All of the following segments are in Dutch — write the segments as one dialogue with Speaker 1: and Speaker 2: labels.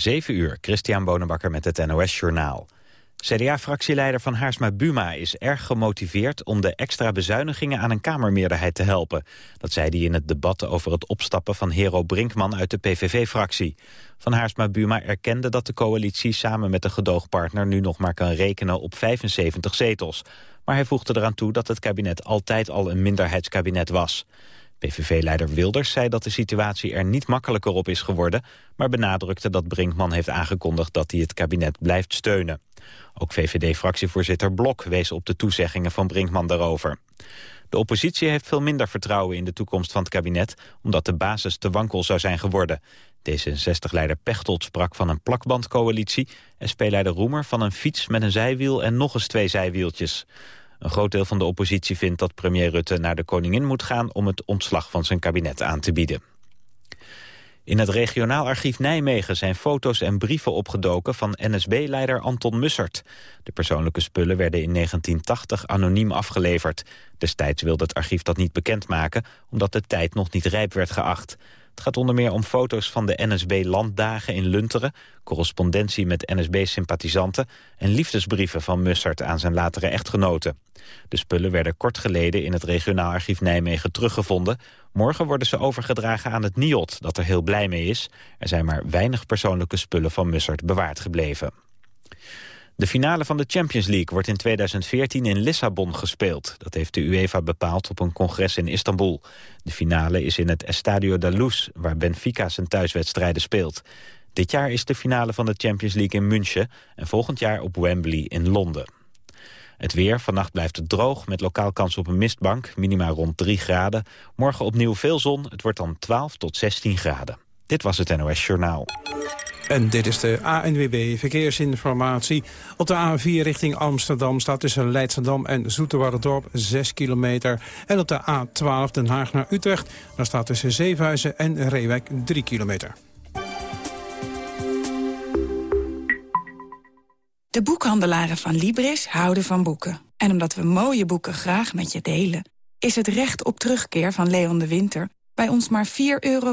Speaker 1: 7 uur, Christian Bonenbakker met het NOS Journaal. CDA-fractieleider Van Haarsma Buma is erg gemotiveerd om de extra bezuinigingen aan een Kamermeerderheid te helpen. Dat zei hij in het debat over het opstappen van Hero Brinkman uit de PVV-fractie. Van Haarsma Buma erkende dat de coalitie samen met de gedoogpartner nu nog maar kan rekenen op 75 zetels. Maar hij voegde eraan toe dat het kabinet altijd al een minderheidskabinet was. PVV-leider Wilders zei dat de situatie er niet makkelijker op is geworden... maar benadrukte dat Brinkman heeft aangekondigd dat hij het kabinet blijft steunen. Ook VVD-fractievoorzitter Blok wees op de toezeggingen van Brinkman daarover. De oppositie heeft veel minder vertrouwen in de toekomst van het kabinet... omdat de basis te wankel zou zijn geworden. D66-leider Pechtold sprak van een plakbandcoalitie... SP-leider Roemer van een fiets met een zijwiel en nog eens twee zijwieltjes. Een groot deel van de oppositie vindt dat premier Rutte naar de koningin moet gaan... om het ontslag van zijn kabinet aan te bieden. In het regionaal archief Nijmegen zijn foto's en brieven opgedoken van NSB-leider Anton Mussert. De persoonlijke spullen werden in 1980 anoniem afgeleverd. Destijds wilde het archief dat niet bekendmaken, omdat de tijd nog niet rijp werd geacht. Het gaat onder meer om foto's van de NSB-landdagen in Lunteren... correspondentie met NSB-sympathisanten... en liefdesbrieven van Mussert aan zijn latere echtgenoten. De spullen werden kort geleden in het regionaal archief Nijmegen teruggevonden. Morgen worden ze overgedragen aan het NIOT, dat er heel blij mee is. Er zijn maar weinig persoonlijke spullen van Mussert bewaard gebleven. De finale van de Champions League wordt in 2014 in Lissabon gespeeld. Dat heeft de UEFA bepaald op een congres in Istanbul. De finale is in het Estadio da Luz, waar Benfica zijn thuiswedstrijden speelt. Dit jaar is de finale van de Champions League in München... en volgend jaar op Wembley in Londen. Het weer, vannacht blijft het droog met lokaal kans op een mistbank. Minima rond 3 graden. Morgen opnieuw veel zon. Het wordt dan 12 tot 16 graden. Dit was het NOS Journaal.
Speaker 2: En dit is de ANWB Verkeersinformatie. Op de A4 richting Amsterdam staat tussen Leidschendam en Dorp 6 kilometer. En op de A12 Den Haag naar Utrecht, daar staat tussen Zevenhuizen en Reewijk 3 kilometer.
Speaker 3: De boekhandelaren van Libris houden van boeken. En omdat we mooie boeken graag met je delen... is het recht op terugkeer van Leon de Winter bij ons maar 4,95 euro.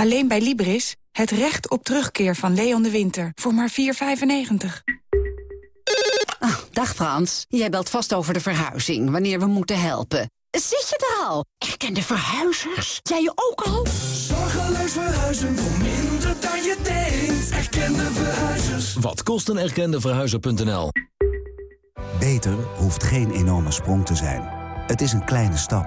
Speaker 3: Alleen bij Libris het recht op terugkeer van Leon de Winter voor maar 4,95.
Speaker 4: Oh, dag Frans, jij belt vast over de verhuizing, wanneer we moeten helpen. Zit je er al? Erkende verhuizers? Jij je ook al?
Speaker 5: Zorgeloos verhuizen voor minder dan je denkt. Erkende verhuizers.
Speaker 6: Wat kost een erkende verhuizer.nl?
Speaker 7: Beter hoeft geen enorme sprong te zijn. Het is een kleine stap.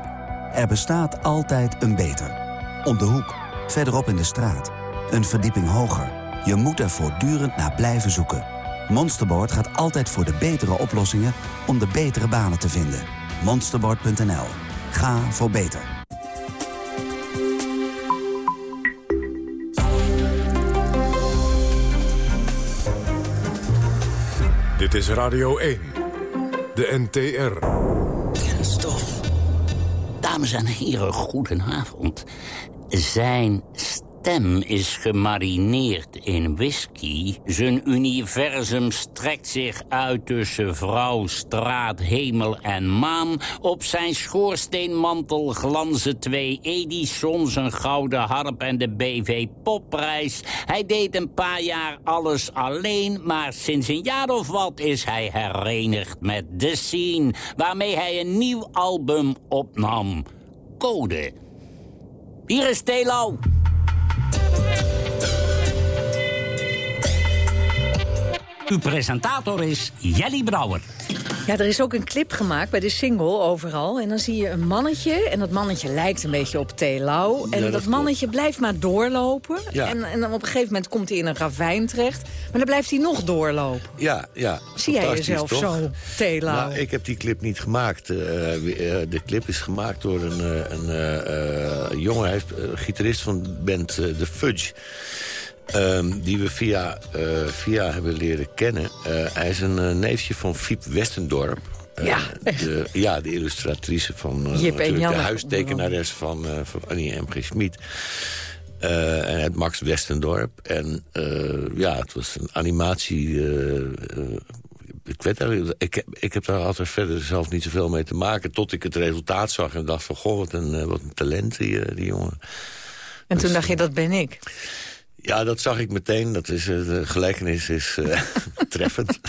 Speaker 7: Er bestaat altijd een beter. Om de hoek, verderop in de straat. Een verdieping hoger. Je moet er voortdurend naar blijven zoeken. Monsterboard gaat altijd voor de betere oplossingen om de betere banen te vinden. Monsterboard.nl. Ga voor beter.
Speaker 8: Dit is Radio 1. De NTR.
Speaker 9: Kenstof. Dames en heren, goedenavond. Zijn stem is gemarineerd in whisky. Zijn universum strekt zich uit tussen vrouw, straat, hemel en maan. Op zijn schoorsteenmantel glanzen twee Edisons, een gouden harp en de BV Popprijs. Hij deed een paar jaar alles alleen, maar sinds een jaar of wat is hij herenigd met The Scene, waarmee hij een nieuw album opnam. Code. Hier is Telo. Uw presentator is Jelly Brouwer.
Speaker 10: Ja, er is ook een clip gemaakt bij de single overal. En dan zie je een mannetje. En dat mannetje lijkt een beetje op Telau. En
Speaker 11: Ja,
Speaker 10: dat,
Speaker 11: dat
Speaker 10: mannetje blijft maar doorlopen.
Speaker 11: Ja.
Speaker 10: En, en dan op een gegeven moment komt hij in een ravijn terecht. Maar dan blijft hij nog doorlopen.
Speaker 11: Ja, ja.
Speaker 10: Zie jij jezelf
Speaker 11: toch?
Speaker 10: zo, Telau?
Speaker 11: Nou, ik heb die clip niet gemaakt. Eh, eh, de clip is gemaakt door een, eh, een jongen, hij is eh, gitarist van de band The Fudge. Ehm, die we via, eh, via hebben leren kennen. Eh, hij is een eh, neefje van Fiep Westendorp.
Speaker 10: Ja.
Speaker 11: de, ja, de illustratrice van de huistekenares van, van Annie M. G. Schmid. En het Max Westendorp. En ja, het was een animatie... ik, weet eigenlijk, ik, heb, ik heb daar altijd verder zelf niet zoveel mee te maken... tot ik het resultaat zag en dacht van... goh, wat een, wat een talent, die, die jongen.
Speaker 10: En toen dacht je, dat ben ik.
Speaker 11: Ja, dat zag ik meteen. Dat is, eh, de gelijkenis is eh, treffend.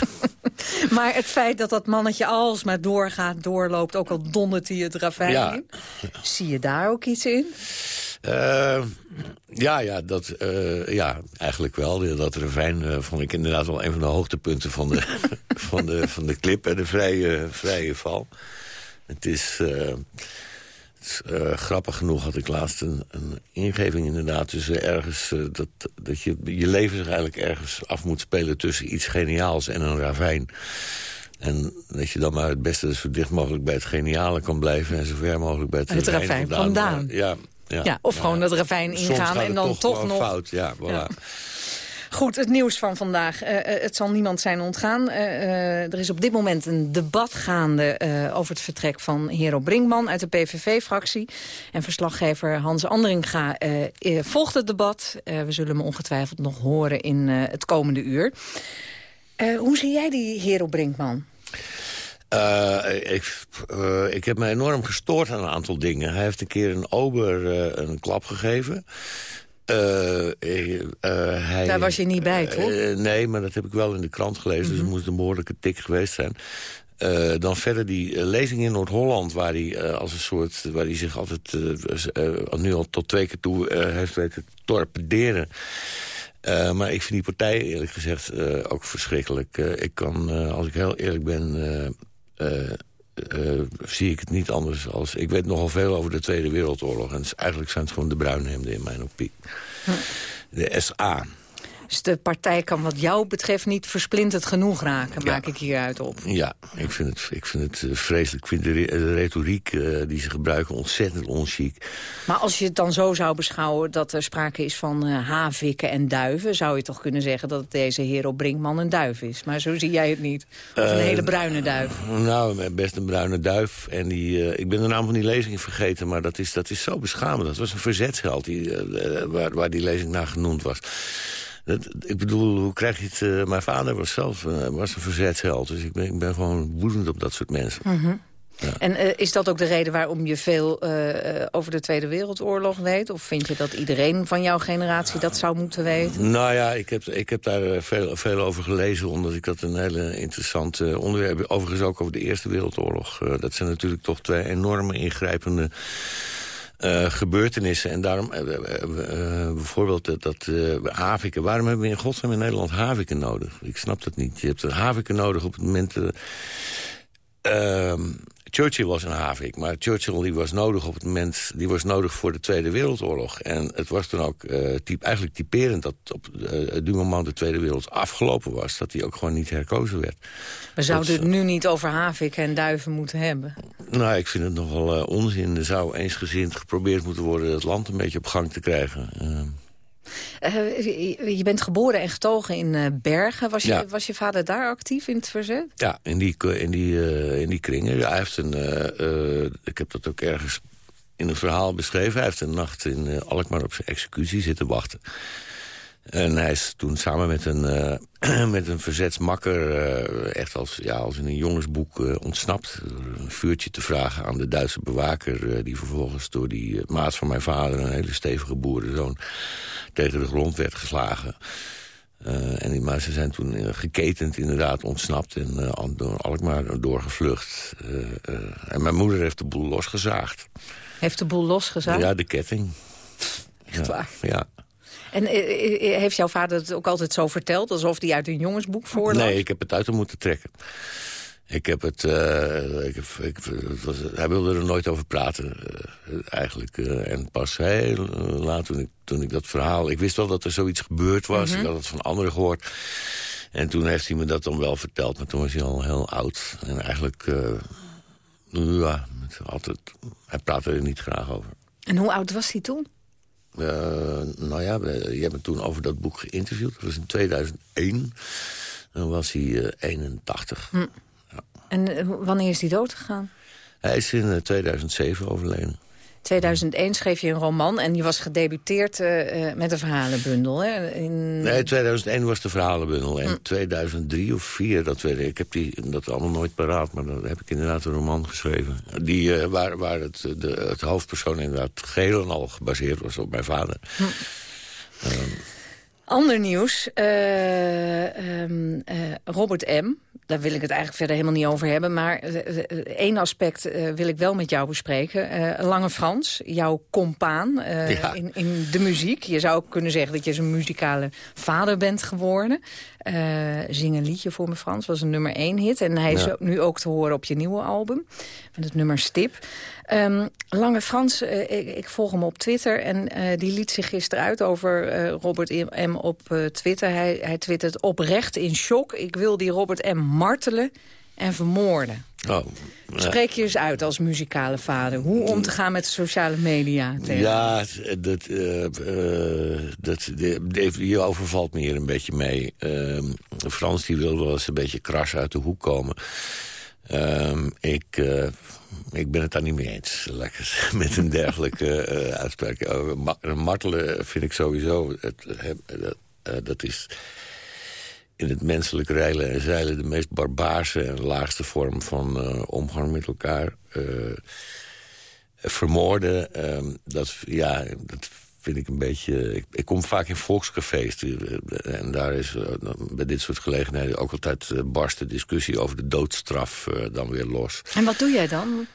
Speaker 10: Maar het feit dat dat mannetje alsmaar doorgaat, doorloopt... ook al dondert hij het ravijn
Speaker 11: Ja.
Speaker 10: in. Zie je daar ook iets in?
Speaker 11: Eh, ja, ja, dat, eh, ja, eigenlijk wel. Dat ravijn vond ik inderdaad wel een van de hoogtepunten van de, van de, van de clip. En de vrije, vrije val. Het is, eh, het grappig genoeg had ik laatst een, een ingeving inderdaad. tussen ergens, eh, dat, dat je je leven zich eigenlijk ergens af moet spelen... tussen iets geniaals en een ravijn. En dat je dan maar het beste zo dicht mogelijk bij het geniale kan blijven... en zo ver mogelijk bij het,
Speaker 10: Het
Speaker 11: ravijn
Speaker 10: vandaan.
Speaker 11: Ja, ja,
Speaker 10: Ja, of gewoon dat ravijn ingaan en
Speaker 11: het
Speaker 10: dan toch nog-
Speaker 11: fout. Ja, voilà.
Speaker 10: Ja. Goed, het nieuws van vandaag. Eh, eh, het zal niemand zijn ontgaan. Eh, er is op dit moment een debat gaande over het vertrek van Hero Brinkman uit de PVV-fractie. En verslaggever Hans Andringa volgt het debat. We zullen hem ongetwijfeld nog horen in het komende uur. Hoe zie jij die Hero Brinkman?
Speaker 11: Ik, ik heb me enorm gestoord aan een aantal dingen. Hij heeft een keer een ober een klap gegeven. Eh, eh, hij,
Speaker 10: Daar was je niet bij, toch?
Speaker 11: Eh, nee, maar dat heb ik wel in de krant gelezen. Dus het moest een behoorlijke tik geweest zijn. Dan verder die lezing in Noord-Holland... waar hij als een soort... waar hij zich altijd nu al tot twee keer toe heeft weten torpederen. Maar ik vind die partij eerlijk gezegd ook verschrikkelijk. Ik kan, als ik heel eerlijk ben... eh, zie ik het niet anders als... Ik weet nogal veel over de Tweede Wereldoorlog. En eigenlijk zijn het gewoon de bruinhemden in mijn optiek. De SA.
Speaker 10: Dus de partij kan wat jou betreft niet versplinterd genoeg raken, maak ik hieruit op.
Speaker 11: Ja, ik vind het, ik vind het eh, vreselijk. Ik vind de, re- de retoriek eh, die ze gebruiken ontzettend onchic.
Speaker 10: Maar als je het dan zo zou beschouwen dat er sprake is van eh, havikken en duiven... zou je toch kunnen zeggen dat deze Hero Brinkman een duif is. Maar zo zie jij het niet. Of een hele bruine duif.
Speaker 11: Nou, best een bruine duif. En die, ik ben de naam van die lezing vergeten, maar dat is, dat is zo beschamend. Dat was een verzetsheld die, waar, waar die lezing naar genoemd was. Dat, ik bedoel, hoe krijg je het... eh, mijn vader was zelf eh, was een verzetsheld. Dus ik ben, ik ben gewoon woedend op dat soort mensen.
Speaker 10: Mhm. En eh, is dat ook de reden waarom je veel over de Tweede Wereldoorlog weet? Of vind je dat iedereen van jouw generatie dat zou moeten weten?
Speaker 11: Nou ja, ik heb, ik heb daar veel, veel over gelezen... omdat ik dat een hele interessant onderwerp... heb. Overigens ook over de Eerste Wereldoorlog. Dat zijn natuurlijk toch twee enorme ingrijpende... eh, gebeurtenissen. En daarom, eh, eh, bijvoorbeeld dat, haviken. Waarom hebben we in godsnaam in Nederland haviken nodig? Ik snap dat niet. Je hebt een haviken nodig op het moment... eh, ehm, Churchill was een havik, maar Churchill die was nodig op het moment, die was nodig voor de Tweede Wereldoorlog. En het was dan ook eh, typ, eigenlijk typerend dat op uh, het moment de Tweede Wereld afgelopen was, dat hij ook gewoon niet herkozen werd.
Speaker 10: We zouden
Speaker 11: Dat
Speaker 10: het nu niet over havikken en duiven moeten hebben.
Speaker 11: Nou, ik vind het nogal uh, onzin. Er zou eensgezind geprobeerd moeten worden het land een beetje op gang te krijgen. Uh,
Speaker 10: Uh, je bent geboren en getogen in uh, Bergen. Was je, was je vader daar actief in het verzet?
Speaker 11: Ja, in die, in die, uh, in die kringen. Ja, hij heeft een, uh, ik heb dat ook ergens in een verhaal beschreven. Hij heeft een nacht in Alkmaar op zijn executie zitten wachten. En hij is toen samen met een, uh, met een verzetsmakker... Uh, echt als, ja, als in een jongensboek uh, ontsnapt. Een vuurtje te vragen aan de Duitse bewaker... die vervolgens door die maat van mijn vader... een hele stevige boerenzoon tegen de grond werd geslagen. En die, maar ze zijn toen geketend inderdaad ontsnapt en door Alkmaar doorgevlucht. en mijn moeder heeft de boel losgezaagd.
Speaker 10: Heeft de boel losgezaagd?
Speaker 11: Ja, de ketting.
Speaker 10: Echt
Speaker 11: ja,
Speaker 10: waar?
Speaker 11: Ja.
Speaker 10: En heeft jouw vader het ook altijd zo verteld, alsof hij uit een jongensboek voorlas?
Speaker 11: Nee, ik heb het uit hem moeten trekken. Ik heb het... Uh, ik ik, het was, hij wilde er nooit over praten, uh, eigenlijk. Uh, en pas heel laat, toen ik, toen ik dat verhaal... Ik wist wel dat er zoiets gebeurd was. Mm -hmm. Ik had het van anderen gehoord. En toen heeft hij me dat dan wel verteld. Maar toen was hij al heel oud. En eigenlijk... ja, altijd, hij praatte er niet graag over.
Speaker 10: En hoe oud was hij toen?
Speaker 11: Nou ja, je hebt me toen over dat boek geïnterviewd. Dat was in 2001. Dan was hij 81.
Speaker 10: Hm. Ja. En wanneer is hij dood gegaan?
Speaker 11: Hij is in 2007 overleden.
Speaker 10: 2001 schreef je een roman en je was gedebuteerd uh, met een verhalenbundel. Hè? In...
Speaker 11: Nee, 2001 was de verhalenbundel. En 2003 of 4, dat weet ik. Ik heb die, dat allemaal nooit paraat, maar dan heb ik inderdaad een roman geschreven. Die, uh, waar, waar het, de, het hoofdpersoon inderdaad geheel en al gebaseerd was op mijn vader. Hm.
Speaker 10: Um, Ander nieuws. Uh, um, Robert M., daar wil ik het eigenlijk verder helemaal niet over hebben. Maar één aspect wil ik wel met jou bespreken. Lange Frans, jouw compaan in, in, de muziek. Je zou ook kunnen zeggen dat je zijn muzikale vader bent geworden. Zing een liedje voor me Frans was een nummer één hit. En hij is nu ook te horen op je nieuwe album. Met het nummer Stip. Um, Lange Frans, uh, ik, ik, volg hem op Twitter en uh, die liet zich gisteren uit over uh, Robert M. op Twitter. Hij, hij twittert oprecht in shock. Ik wil die Robert M. martelen en vermoorden.
Speaker 11: Oh,
Speaker 10: Spreek je eens uit als muzikale vader. Hoe om te gaan met de sociale media?
Speaker 11: Ja, dat, dat, je overvalt me hier een beetje mee. Ehm, Frans die wil wel eens een beetje kras uit de hoek komen. Um, ik, uh, ik ben het daar niet mee eens, lekker, met een dergelijke uh, uitspraak. Uh, martelen vind ik sowieso, het, dat, dat is in het menselijk reilen en zeilen... de meest barbaarse en laagste vorm van omgang met elkaar. vermoorden, ehm, dat, ja, dat vind ik een beetje... Ik, ik, kom vaak in volkscafés. En daar is uh, bij dit soort gelegenheden ook altijd barst de discussie over de doodstraf uh, dan weer los.
Speaker 10: En wat doe jij dan?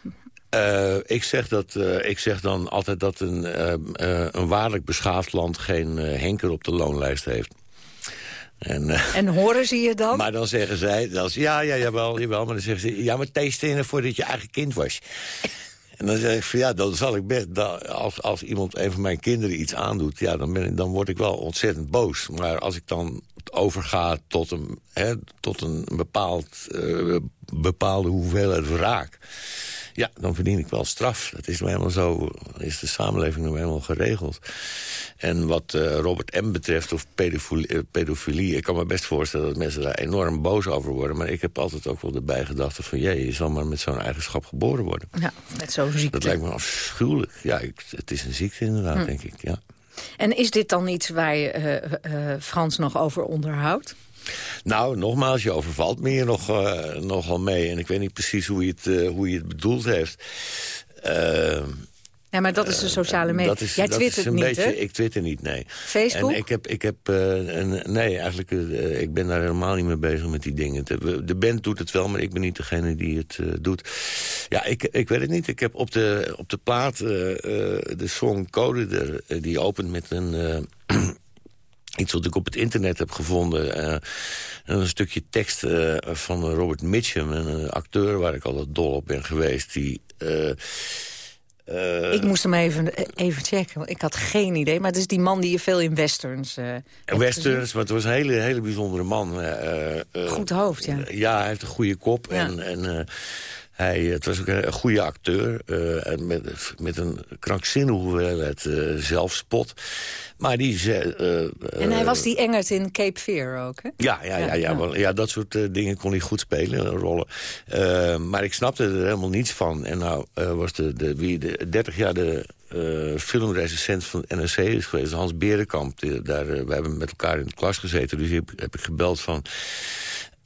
Speaker 11: ik, zeg dat, ik zeg dan altijd dat een, een waarlijk beschaafd land geen henker op de loonlijst heeft.
Speaker 10: En, en, horen ze je dan?
Speaker 11: Maar dan zeggen zij, dan, ja, ja, jawel, jawel. Maar dan zeggen ze, ja, maar voor voordat je eigen kind was. En dan zeg ik van ja, dan zal ik best... als, als iemand, een van mijn kinderen iets aandoet... Ja, dan, ben dan word ik wel ontzettend boos. Maar als ik dan overga tot een, hè, tot een bepaald, uh, bepaalde hoeveelheid wraak... Ja, dan verdien ik wel straf. Dat is nou helemaal zo, is de samenleving nou helemaal geregeld. En wat uh, Robert M. betreft, of pedofilie, uh, pedofilie... ik kan me best voorstellen dat mensen daar enorm boos over worden. Maar ik heb altijd ook wel de bijgedachte van... jee, je zal maar met zo'n eigenschap geboren worden.
Speaker 10: Ja, met zo'n ziekte.
Speaker 11: Dat lijkt me afschuwelijk. Ja, ik, het is een ziekte inderdaad, hm. denk ik, ja.
Speaker 10: En is dit dan iets waar je uh, Frans nog over onderhoudt?
Speaker 11: Nou, nogmaals, je overvalt me hier nog, uh, nogal mee. En ik weet niet precies hoe je het, uh, hoe je het bedoeld heeft. Uh,
Speaker 10: ja, maar dat is de sociale media. Is, Jij twittert niet, beetje, hè?
Speaker 11: Ik twitter niet, nee.
Speaker 10: Facebook?
Speaker 11: En ik heb, ik heb een, nee, eigenlijk, ik ben daar helemaal niet mee bezig met die dingen. De band doet het wel, maar ik ben niet degene die het doet. Ja, ik, ik weet het niet. Ik heb op de, op de plaat de song Code, die opent met een Iets wat ik op het internet heb gevonden. Uh, een stukje tekst uh, van Robert Mitchum, een acteur waar ik altijd dol op ben geweest. Die, uh,
Speaker 10: ik moest hem even, even checken, ik had geen idee. Maar het is die man die je veel in westerns...
Speaker 11: westerns, maar het was een hele, hele bijzondere man.
Speaker 10: Goed hoofd, ja.
Speaker 11: ja, hij heeft een goede kop. Ja. En, en hij, het was ook een, goede acteur. met, met een krankzinnige hoeveelheid zelfspot. Maar die... Uh,
Speaker 10: en hij was die Engert in Cape Fear ook, hè?
Speaker 11: Ja, ja, ja, ja, ja. ja dat soort uh, dingen kon hij goed spelen, rollen. Uh, maar ik snapte er helemaal niets van. En nou was de, de, wie de 30 jaar de filmrecensent van NRC is geweest, Hans Berenkamp. Die, daar, we hebben met elkaar in de klas gezeten, dus heb, heb ik gebeld van...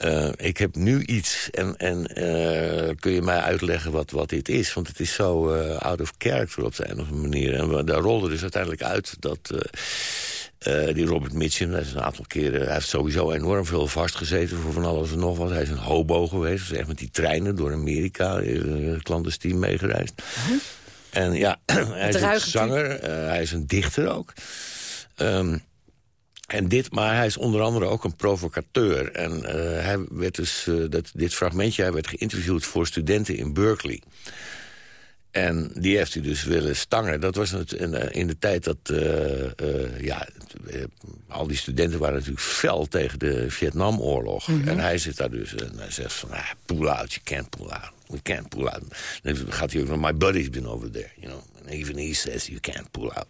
Speaker 11: Uh, ik heb nu iets en, en uh, kun je mij uitleggen wat, wat dit is? Want het is zo uh, out of character op de een of andere manier. En daar rolde dus uiteindelijk uit dat die Robert Mitchum... Hij, is een aantal keren, hij heeft sowieso enorm veel vastgezeten voor van alles en nog wat. Hij is een hobo geweest, dus echt met die treinen door Amerika, clandestien meegereisd. -huh. En ja, hij is een zanger, hij is een dichter ook. Um, en dit, maar hij is onder andere ook een provocateur. En uh, hij werd dus, uh, dat, dit fragmentje, hij werd geïnterviewd voor studenten in Berkeley. En die heeft hij dus willen stangen. Dat was in, eh, in de tijd dat... Uh, ja, al die studenten waren natuurlijk fel tegen de Vietnamoorlog. Mm -hmm. En hij zit daar dus en hij zegt van... Ah, pull out, you can't pull out. We can't pull out. Dan gaat hij ook van... My buddy's been over there, you know. And even he says you can't pull out.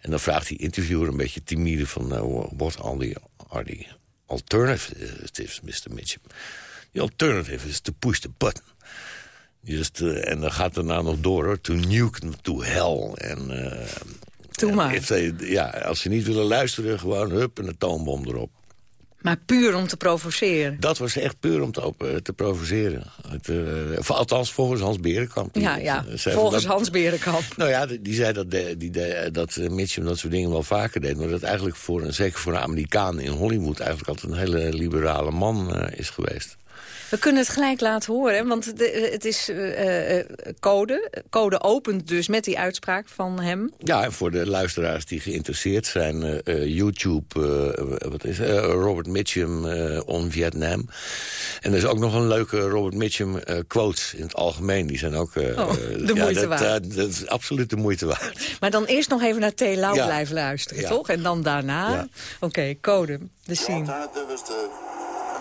Speaker 12: En dan vraagt die interviewer een beetje timide van... Uh, what are the, are the alternatives, Mr. Mitchum? The alternative is to push the button. Just, uh, en dan gaat het nou nog door, hoor. To nuke to hell. En, uh,
Speaker 10: Doe maar.
Speaker 12: They, ja, als ze niet willen luisteren, gewoon hup, en een toonbom erop.
Speaker 10: Maar puur om te provoceren?
Speaker 12: Dat was echt puur om te, uh, te provoceren. Het, uh, althans, volgens Hans Berenkamp.
Speaker 10: Ja, ja. volgens dat, Hans Berenkamp.
Speaker 12: Nou ja, die, die zei dat, de, die, de, dat Mitchum dat soort dingen wel vaker deed. Maar dat eigenlijk, voor zeker voor een Amerikaan in Hollywood... eigenlijk altijd een hele liberale man uh, is geweest.
Speaker 10: We kunnen het gelijk laten horen, want de, het is uh, code. Code opent dus met die uitspraak van hem.
Speaker 12: Ja, en voor de luisteraars die geïnteresseerd zijn... Uh, YouTube, wat is Robert Mitchum on Vietnam. En er is ook nog een leuke Robert Mitchum quotes in het algemeen. Die zijn ook...
Speaker 10: Oh, de
Speaker 12: ja,
Speaker 10: moeite
Speaker 12: dat,
Speaker 10: waard.
Speaker 12: dat is absoluut de moeite waard.
Speaker 10: Maar dan eerst nog even naar T. Lau ja. blijven luisteren, ja. toch? En dan daarna... Ja. Oké, okay, code, de scene.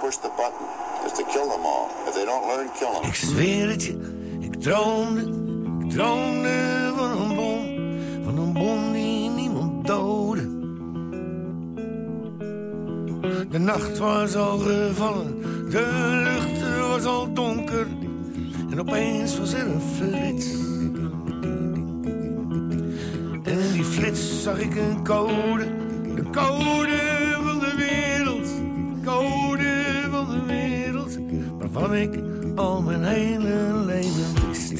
Speaker 13: push the button kill them all. If they don't learn, kill them.
Speaker 11: Ik zweer het je, ik droomde, ik droomde van een bom, van een bom die niemand doodde. De nacht was al gevallen, de lucht was al donker en opeens was er een flits. En in die flits zag ik een code, de code waarvan ik al mijn hele leven wist.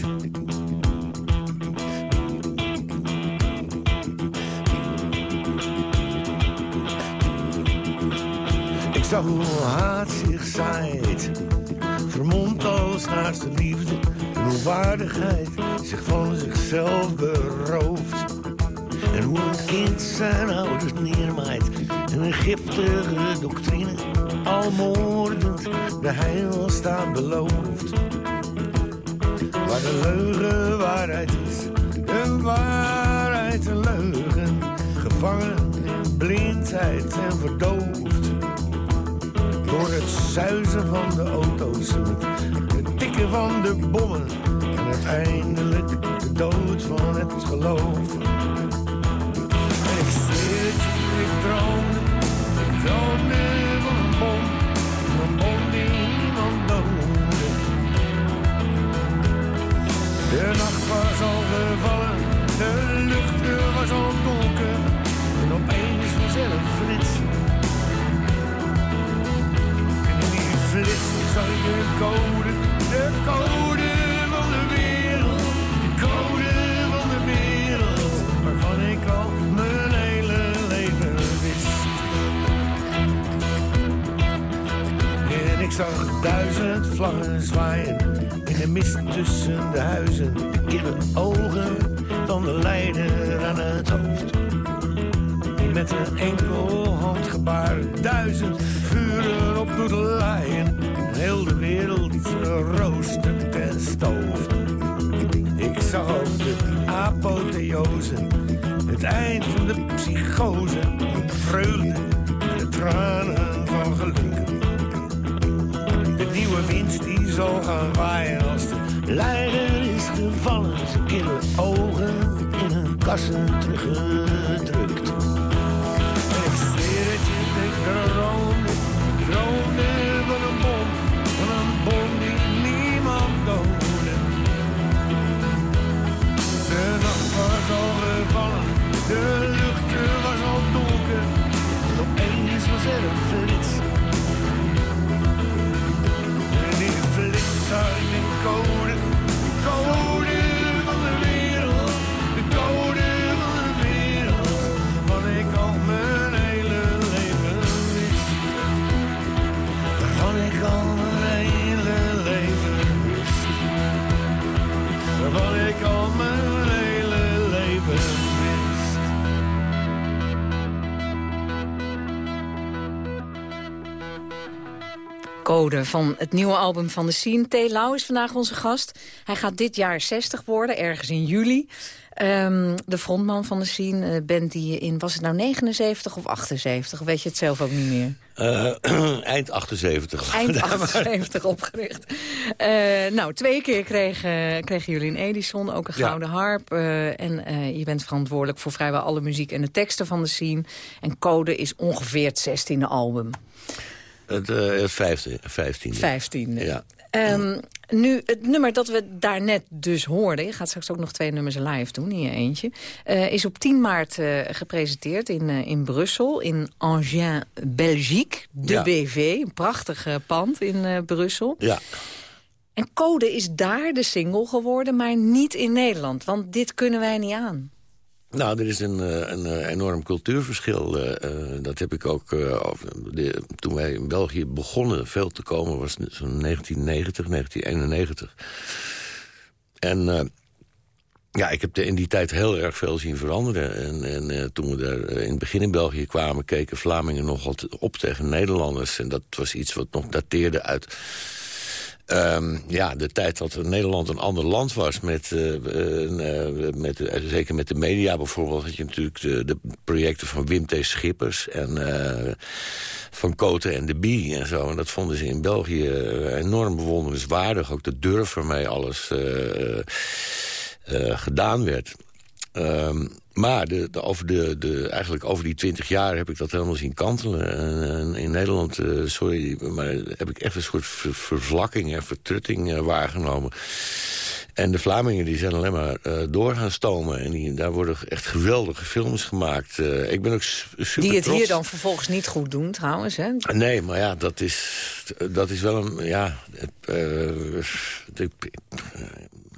Speaker 11: Ik zag hoe haat zich zaait, vermomd als naaste liefde, en hoe waardigheid zich van zichzelf berooft. En hoe een kind zijn ouders neermaait giftige doctrine al moordend de heil staat beloofd. Waar de leugen waarheid is, de waarheid een leugen. Gevangen in blindheid en verdoofd. Door het zuizen van de auto's, het tikken van de bommen. En uiteindelijk de dood van het geloof. En in die flits zag ik de code, de code van de wereld. De code van de wereld, waarvan ik al mijn hele leven wist. En ik zag duizend vlaggen zwaaien in de mist tussen de huizen. De kille ogen van de leider aan met een enkel handgebaar duizend vuren op laaien. En heel de wereld verroostert en stooft. Ik zag ook de apotheose, het eind van de psychose. Vreugde, de tranen van geluk. De nieuwe wind die zal gaan waaien als de leider is gevallen. Zijn kille ogen in hun kassen teruggedrukt. Ik Van
Speaker 10: het nieuwe album van de Scene. T. Lau is vandaag onze gast. Hij gaat dit jaar 60 worden, ergens in juli. Ehm, de frontman van de Scene, uh, band die in, was het nou 79 of 78? Weet je het zelf ook niet meer?
Speaker 11: Uh, eind 78.
Speaker 10: Eind 78 opgericht. Uh, nou, twee keer kregen, kregen jullie een Edison, ook een gouden ja. harp. en je bent verantwoordelijk voor vrijwel alle muziek en de teksten van de Scene. En Code is ongeveer het 16e album.
Speaker 11: Het, uh, het vijfde, vijftiende.
Speaker 10: Vijftiende.
Speaker 11: Ja.
Speaker 10: Um, nu, het nummer dat we daarnet dus hoorden... je gaat straks ook nog twee nummers live doen in je eentje... Uh, is op 10 maart uh, gepresenteerd in, uh, in Brussel, in Angers, Belgique. De ja. BV, een prachtig pand in Brussel.
Speaker 11: Ja.
Speaker 10: En Code is daar de single geworden, maar niet in Nederland. Want dit kunnen wij niet aan.
Speaker 11: Nou, er is een, een enorm cultuurverschil. dat heb ik ook, de, toen wij in België begonnen veel te komen... was het zo'n 1990, 1991. En ja, ik heb in die tijd heel erg veel zien veranderen. En, en uh, toen we daar in het begin in België kwamen... keken Vlamingen nog altijd op tegen Nederlanders. En dat was iets wat nog dateerde uit Um, ja, de tijd dat Nederland een ander land was, met, uh, uh, met, uh, zeker met de media bijvoorbeeld... had je natuurlijk de, de projecten van Wim T. Schippers en van Koten en de Bie en zo. En dat vonden ze in België enorm bewonderenswaardig. Ook de durf waarmee alles gedaan werd. Um, maar de, de, over, de, de, eigenlijk over die twintig jaar heb ik dat helemaal zien kantelen. En, in Nederland, uh, sorry, maar heb ik echt een soort ver, vervlakking en vertrutting uh, waargenomen. En de Vlamingen die zijn alleen maar uh, door gaan stomen. En die, daar worden echt geweldige films gemaakt. ik ben ook super
Speaker 10: Die het
Speaker 11: trots.
Speaker 10: hier dan vervolgens niet goed doen trouwens, hè?
Speaker 11: Nee, maar ja, dat is, dat is wel een... Ja,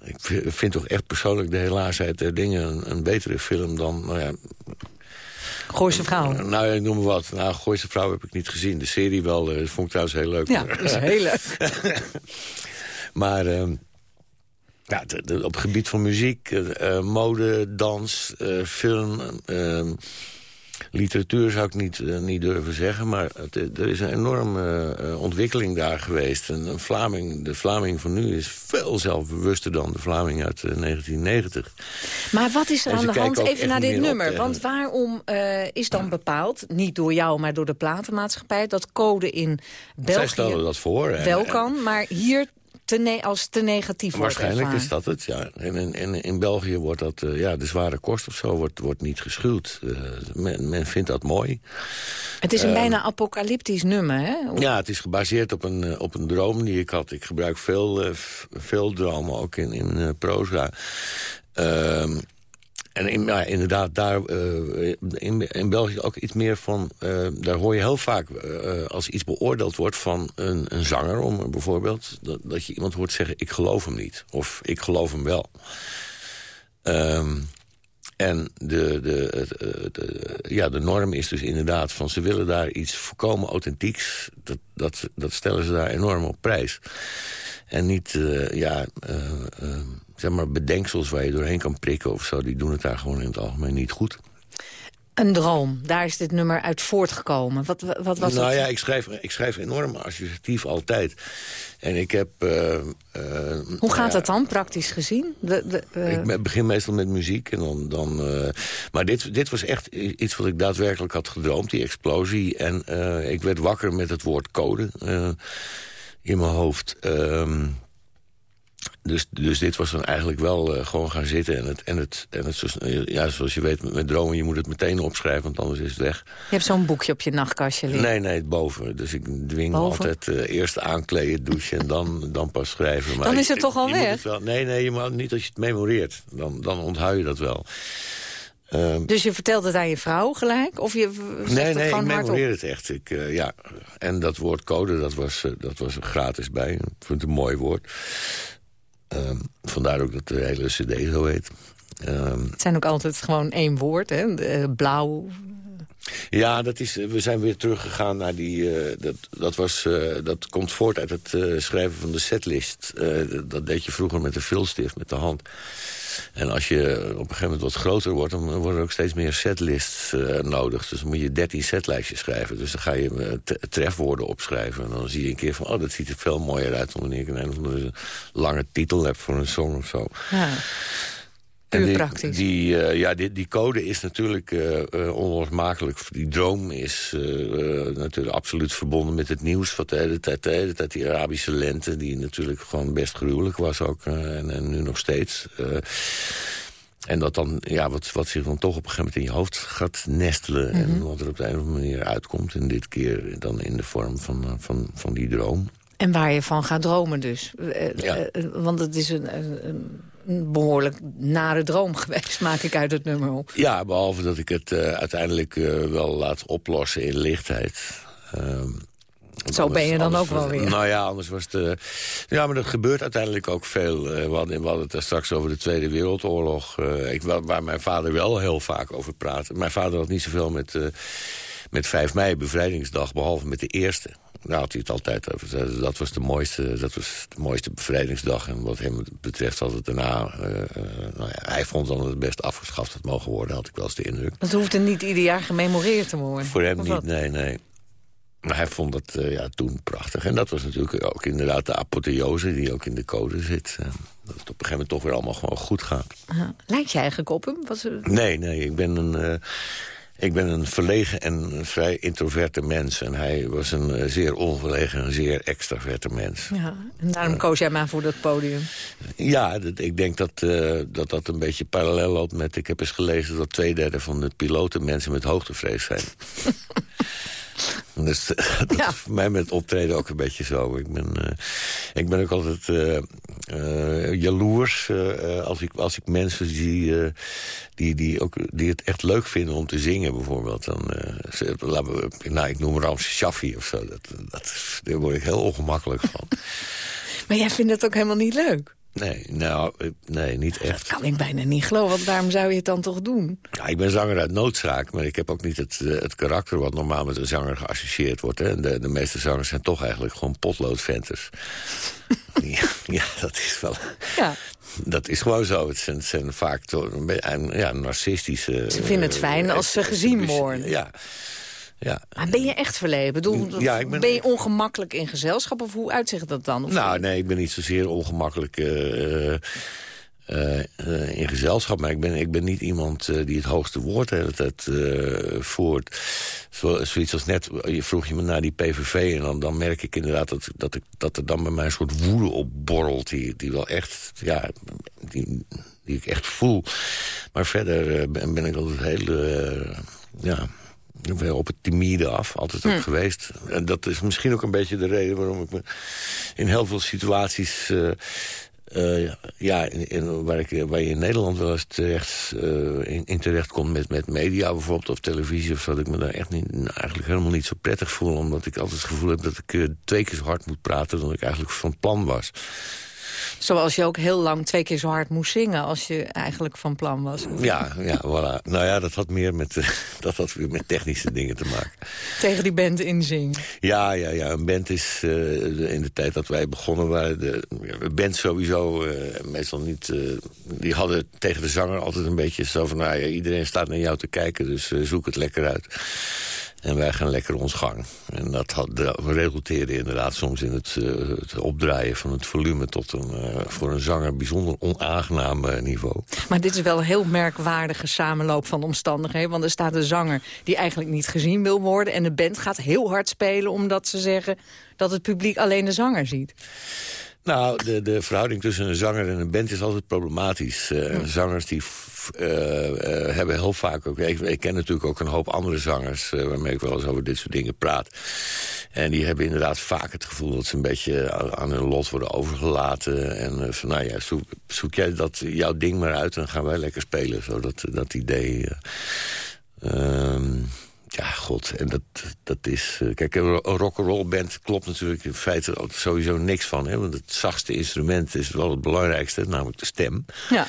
Speaker 11: ik vind toch echt persoonlijk de helaasheid der dingen een, een betere film dan... Nou ja,
Speaker 10: Gooise Vrouw.
Speaker 11: Nou, ik noem maar wat. Nou, Gooise Vrouw heb ik niet gezien. De serie wel, dat vond ik trouwens heel leuk.
Speaker 10: Ja, dat is heel leuk.
Speaker 11: maar... Uh, ja, de, de, op het gebied van muziek, uh, mode, dans, uh, film... Ehm, literatuur zou ik niet, uh, niet durven zeggen, maar het, er is een enorme uh, ontwikkeling daar geweest. En een Vlaming, de Vlaming van nu is veel zelfbewuster dan de Vlaming uit uh, 1990.
Speaker 10: Maar wat is er aan de hand, even naar dit nummer? Want waarom is dan bepaald, niet door jou, maar door de platenmaatschappij... dat code in België
Speaker 11: dat voor.
Speaker 10: wel kan, maar hier te als te negatief
Speaker 11: Waarschijnlijk
Speaker 10: wordt
Speaker 11: is dat het, ja. En in, in, in België wordt dat, uh, ja, de zware kost of zo wordt, wordt niet geschuwd. Uh, men, men vindt dat mooi.
Speaker 10: Het is een uh, bijna apocalyptisch nummer, hè?
Speaker 11: Ja, het is gebaseerd op een, op een droom die ik had. Ik gebruik veel, veel dromen, ook in, in proza. Ehm, en in, ja, inderdaad, daar uh, in, in België ook iets meer van... Uh, daar hoor je heel vaak, uh, als iets beoordeeld wordt van een, een zanger... om bijvoorbeeld, dat, dat, je iemand hoort zeggen... ik geloof hem niet, of ik geloof hem wel. Um, en de, de, ja, de norm is dus inderdaad van... ze willen daar iets voorkomen authentieks. Dat, dat, dat stellen ze daar enorm op prijs. En niet, ja zeg maar, bedenksels waar je doorheen kan prikken of zo... die doen het daar gewoon in het algemeen niet goed.
Speaker 10: Een droom, daar is dit nummer uit voortgekomen. Wat, wat was
Speaker 11: nou
Speaker 10: het?
Speaker 11: ja, ik schrijf, ik schrijf enorm associatief altijd. En ik heb... Uh, uh,
Speaker 10: Hoe gaat dat dan, praktisch gezien? De, de, uh...
Speaker 11: Ik begin meestal met muziek. En dan, dan, maar dit, dit was echt iets wat ik daadwerkelijk had gedroomd, die explosie. En ik werd wakker met het woord code in mijn hoofd... Ehm, dus, dus dit was dan eigenlijk wel uh, gewoon gaan zitten. En het, en het, en het ja, zoals je weet met, dromen, je moet het meteen opschrijven, want anders is het weg.
Speaker 10: Je hebt zo'n boekje op je nachtkastje liggen?
Speaker 11: Nee, nee, het boven. Dus ik dwing boven? altijd uh, eerst aankleden, douchen en dan, dan pas schrijven. Maar
Speaker 10: dan is het
Speaker 11: je,
Speaker 10: toch al weg?
Speaker 11: Wel, nee, nee, je moet niet als je het memoreert. Dan, dan onthoud je dat wel.
Speaker 10: Um, dus je vertelt het aan je vrouw gelijk? Of je zegt
Speaker 11: nee,
Speaker 10: het
Speaker 11: nee,
Speaker 10: gewoon
Speaker 11: ik memoreer het echt. Ik, uh, ja. En dat woord code, dat was, uh, dat was er gratis bij. Ik vind het een mooi woord. Um, vandaar ook dat de hele cd zo heet. Um,
Speaker 10: het zijn ook altijd gewoon één woord, hè? De, uh, blauw.
Speaker 11: Ja, dat is, we zijn weer teruggegaan naar die... eh, dat, dat, was, eh, dat komt voort uit het eh, schrijven van de setlist. Dat deed je vroeger met de vulstift, met de hand. En als je op een gegeven moment wat groter wordt... dan worden er ook steeds meer setlists nodig. Dus dan moet je 13 setlijstjes schrijven. Dus dan ga je trefwoorden opschrijven. En dan zie je een keer van... oh, dat ziet er veel mooier uit... dan wanneer ik een, een lange titel heb voor een song of zo.
Speaker 10: Ja. Puur
Speaker 11: die,
Speaker 10: praktisch.
Speaker 11: Die, eh, ja, die, die code is natuurlijk eh, onlosmakelijk. Die droom is natuurlijk absoluut verbonden met het nieuws... wat de hele tijd, de hele tijd die Arabische lente... die natuurlijk gewoon best gruwelijk was ook. en, en nu nog steeds. en dat dan, ja, wat, wat zich dan toch op een gegeven moment in je hoofd gaat nestelen...
Speaker 10: Mhm.
Speaker 11: en wat er op de een of andere manier uitkomt. En dit keer dan in de vorm van, van, van die droom.
Speaker 10: En waar je van gaat dromen dus.
Speaker 11: Ja.
Speaker 10: want het is een, een behoorlijk nare droom geweest, maak ik uit het nummer op.
Speaker 11: Ja, behalve dat ik het eh, uiteindelijk eh, wel laat oplossen in lichtheid. Ehm,
Speaker 10: Zo ben je dan ook wel weer.
Speaker 11: Nou ja, anders was het... ja, maar er gebeurt uiteindelijk ook veel. Eh, we, hadden, we hadden het straks over de Tweede Wereldoorlog. ik, waar mijn vader wel heel vaak over praatte. Mijn vader had niet zoveel met, met 5 mei, bevrijdingsdag, behalve met de eerste. Daar had hij het altijd over. Dat was de mooiste, dat was de mooiste bevrijdingsdag. En wat hem betreft had het daarna... eh, nou ja, hij vond dan het best afgeschaft had mogen worden, had ik wel eens de indruk.
Speaker 10: Dat hoeft er niet ieder jaar gememoreerd te worden.
Speaker 11: Voor hem niet, nee, nee. Maar hij vond dat eh, ja, toen prachtig. En dat was natuurlijk ook inderdaad de apotheose die ook in de code zit. Dat het op een gegeven moment toch weer allemaal gewoon goed gaat.
Speaker 10: Aha. Lijkt je eigenlijk op hem? Was er...
Speaker 11: Nee, nee, ik ben een, ik ben een verlegen en vrij introverte mens. En hij was een eh, zeer onverlegen en zeer extraverte mens.
Speaker 10: Ja, en daarom koos jij maar voor dat podium.
Speaker 11: Ja, dat, ik denk dat, eh, dat dat een beetje parallel loopt met... Ik heb eens gelezen dat twee derde van de piloten mensen met hoogtevrees zijn. dus eh, dat is voor mij met optreden ook een beetje zo. Ik ben, ik ben ook altijd eh, jaloers eh, eh, als, ik, als ik mensen zie... die, die, ook, die het echt leuk vinden om te zingen, bijvoorbeeld. Dan, ze- we, nou, ik noem Ramse Shaffi of zo. Dat, dat, daar word ik heel ongemakkelijk van.
Speaker 10: Maar jij vindt het ook helemaal niet leuk?
Speaker 11: Nee, nou, eh, nee, niet echt.
Speaker 10: Kan ik bijna niet geloven, want waarom zou je het dan toch doen?
Speaker 11: Ja, ik ben zanger uit noodzaak, maar ik heb ook niet het, eh, het karakter... wat normaal met een zanger geassocieerd wordt. Hè. De, de meeste zangers zijn toch eigenlijk gewoon potloodventers. ja, ja, dat is wel...
Speaker 10: Ja.
Speaker 11: Dat is gewoon zo. Het zijn, het zijn vaak toch ja, narcistische...
Speaker 10: Ze vinden het
Speaker 11: eh,
Speaker 10: fijn als ze gezien worden.
Speaker 11: Ja. Ja.
Speaker 10: Maar ben je echt verlegen? Ik Bedoel,
Speaker 11: Ja, ik ben-
Speaker 10: ben... je ongemakkelijk in gezelschap of hoe uitzicht dat dan? Of
Speaker 11: Nou, nee, ik ben niet zozeer ongemakkelijk eh, eh, eh, in gezelschap. Maar ik ben, ik ben niet iemand die het hoogste woord de hele tijd voert. Zo, zoiets als net, je vroeg je me naar die PVV... en dan, dan merk ik inderdaad dat, dat, ik, dat er dan bij mij een soort woede opborrelt... die, die wel echt, ja, die, die ik echt voel. Maar verder ben, ben ik altijd heel, ja... Ik ben op het timide af, altijd ook
Speaker 10: Hm.
Speaker 11: geweest. En dat is misschien ook een beetje de reden waarom ik me in heel veel situaties... eh, eh, ja, in, in- waar, ik, waar je in Nederland wel eens terecht, eh, in, in terecht komt met, met media bijvoorbeeld... of televisie of zo, dat ik me daar echt niet, eigenlijk helemaal niet zo prettig voel... omdat ik altijd het gevoel heb dat ik twee keer zo hard moet praten... dan ik eigenlijk van plan was.
Speaker 10: Zoals je ook heel lang twee keer zo hard moest zingen... als je eigenlijk van plan was.
Speaker 11: Ja, ja, voilà. Nou ja, dat had meer met, eh, dat had weer met technische dingen te maken.
Speaker 10: Tegen die band inzingen.
Speaker 11: Ja, ja, ja. Een band is eh, in de tijd dat wij begonnen waren... de band sowieso eh, meestal niet... die hadden tegen de zanger altijd een beetje zo van... Nou ja, iedereen staat naar jou te kijken, dus zoek het lekker uit. En wij gaan lekker ons gang. En dat had, resulteerde inderdaad soms in het, eh, het opdraaien van het volume... tot een eh, voor een zanger bijzonder onaangenaam niveau.
Speaker 10: Maar dit is wel een heel merkwaardige samenloop van omstandigheden. Want er staat een zanger die eigenlijk niet gezien wil worden... en de band gaat heel hard spelen omdat ze zeggen... dat het publiek alleen de zanger ziet.
Speaker 11: Nou, de, de verhouding tussen een zanger en een band is altijd problematisch. Eh, Zangers die eh, hebben heel vaak ook... Ik, ik ken natuurlijk ook een hoop andere zangers... eh, waarmee ik wel eens over dit soort dingen praat. En die hebben inderdaad vaak het gevoel dat ze een beetje aan, hun lot worden overgelaten. En van, nou ja, zoek, jij dat, jouw ding maar uit... en gaan wij lekker spelen. Zo dat, idee... eh, ehm, Ja, god. En dat, dat is... Uh, kijk, een rock'n'roll band klopt natuurlijk in feite sowieso niks van. Hè? Want het zachtste instrument is wel het belangrijkste, namelijk de stem.
Speaker 10: Ja.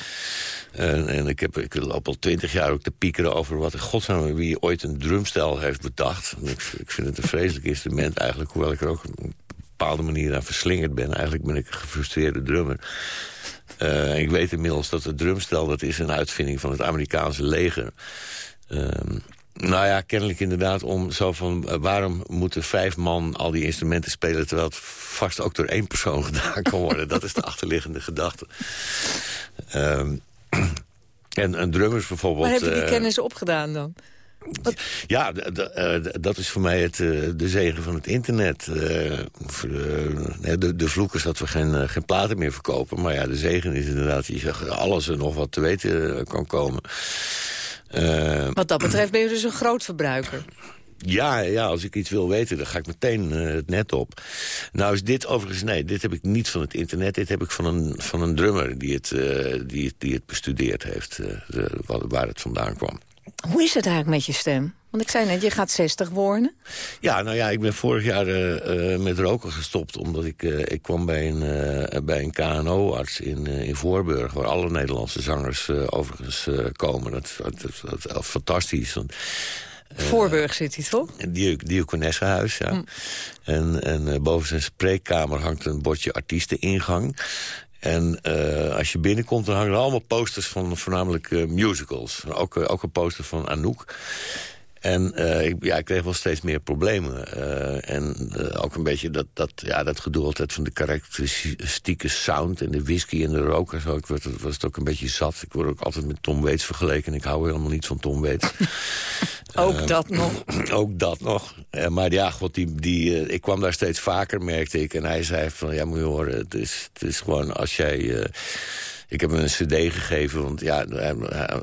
Speaker 11: En, en ik, heb, ik loop al twintig jaar ook te piekeren over wat in godsnaam... wie ooit een drumstel heeft bedacht. Ik, ik, vind het een vreselijk instrument eigenlijk... hoewel ik er ook op een bepaalde manier aan verslingerd ben. Eigenlijk ben ik een gefrustreerde drummer. Uh, ik weet inmiddels dat het drumstel... dat is een uitvinding van het Amerikaanse leger... Uh, nou ja, kennelijk inderdaad om zo van... Uh, waarom moeten vijf man al die instrumenten spelen... terwijl het vast ook door één persoon gedaan kan worden. dat is de achterliggende gedachte. Um, en, en drummers bijvoorbeeld...
Speaker 10: Waar heb je die uh, kennis opgedaan dan?
Speaker 11: Wat? Ja, dat is voor mij het, de zegen van het internet. de, de vloek is dat we geen, geen platen meer verkopen. Maar ja, de zegen is inderdaad dat je alles er nog wat te weten kan komen.
Speaker 10: Uh, Wat dat betreft ben je dus een groot verbruiker.
Speaker 11: Ja, ja, als ik iets wil weten, dan ga ik meteen uh, het net op. Nou is dit overigens, nee, dit heb ik niet van het internet. Dit heb ik van een, van een drummer die het, uh, die, die het bestudeerd heeft. De, waar het vandaan kwam.
Speaker 10: Hoe is het eigenlijk met je stem? Want ik zei net, je gaat 60 worden.
Speaker 11: Ja, nou ja, ik ben vorig jaar uh, uh, met roken gestopt. Omdat ik, uh, ik kwam bij een, bij een KNO-arts in, in Voorburg... waar alle Nederlandse zangers overigens komen. Dat, dat, dat, is fantastisch. Want,
Speaker 10: Voorburg zit hij toch?
Speaker 11: Dio Diokonessenhuis, ja. Hm. En, en boven zijn spreekkamer hangt een bordje artiesteningang. En uh, als je binnenkomt, dan hangen er allemaal posters van voornamelijk uh, musicals. Ook, uh, ook een poster van Anouk. En uh, ik, ja, ik kreeg wel steeds meer problemen. Uh, en uh, ook een beetje dat, dat, ja, dat gedoe altijd van de karakteristieke sound... en de whisky en de roker. Zo. Ik werd, was het ook een beetje zat. Ik word ook altijd met Tom Waits vergeleken. En ik hou helemaal niet van Tom Waits.
Speaker 10: ook dat nog.
Speaker 11: ook dat nog. maar ja, god, die, die, ik kwam daar steeds vaker, merkte ik. En hij zei van, ja, moet je horen, het is, het is gewoon als jij ik heb hem een cd gegeven, want ja,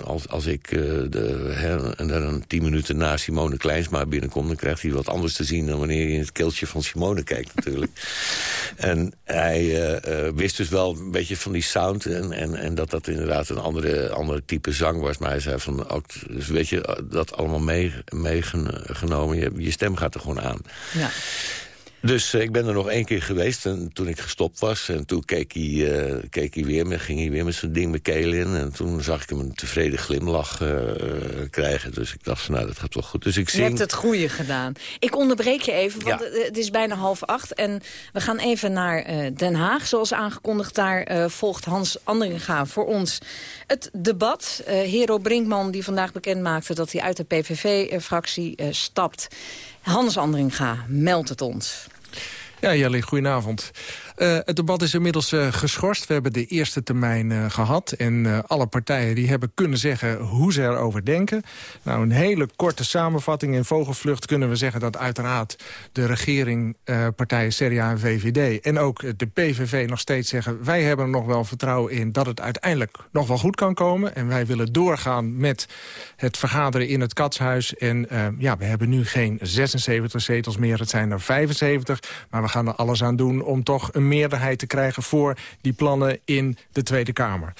Speaker 11: als, als ik uh, de, hè, en dan tien minuten na Simone Kleinsma binnenkom... dan krijgt hij wat anders te zien dan wanneer je in het keeltje van Simone kijkt natuurlijk. en hij uh, uh, wist dus wel een beetje van die sound en, en, en dat dat inderdaad een andere, andere type zang was. Maar hij zei van, ook, dus weet je, dat allemaal meegenomen, mee je, je stem gaat er gewoon aan.
Speaker 10: Ja.
Speaker 11: Dus uh, ik ben er nog één keer geweest en toen ik gestopt was. En toen keek hij, uh, keek hij weer, met, ging hij weer met zijn ding mijn keel in. En toen zag ik hem een tevreden glimlach uh, krijgen. Dus ik dacht van nou, dat gaat wel goed. Dus ik zing...
Speaker 10: Je hebt het goede gedaan. Ik onderbreek je even, want ja. het is bijna half acht. En we gaan even naar Den Haag. Zoals aangekondigd, daar volgt Hans Andringa voor ons het debat. Hero Brinkman die vandaag bekend maakte dat hij uit de PVV-fractie stapt. Hans Andringa meldt het ons.
Speaker 2: Ja, Jelly, goedenavond. Uh, het debat is inmiddels uh, geschorst. We hebben de eerste termijn uh, gehad. En alle partijen die hebben kunnen zeggen hoe ze erover denken. Nou, een hele korte samenvatting in vogelvlucht kunnen we zeggen... dat uiteraard de regering, partijen CDA en VVD... en ook de PVV nog steeds zeggen... wij hebben er nog wel vertrouwen in dat het uiteindelijk nog wel goed kan komen. En wij willen doorgaan met het vergaderen in het katshuis. En ja, we hebben nu geen 76 zetels meer, het zijn er 75. Maar we gaan er alles aan doen om toch een meerderheid te krijgen voor die plannen in de Tweede Kamer.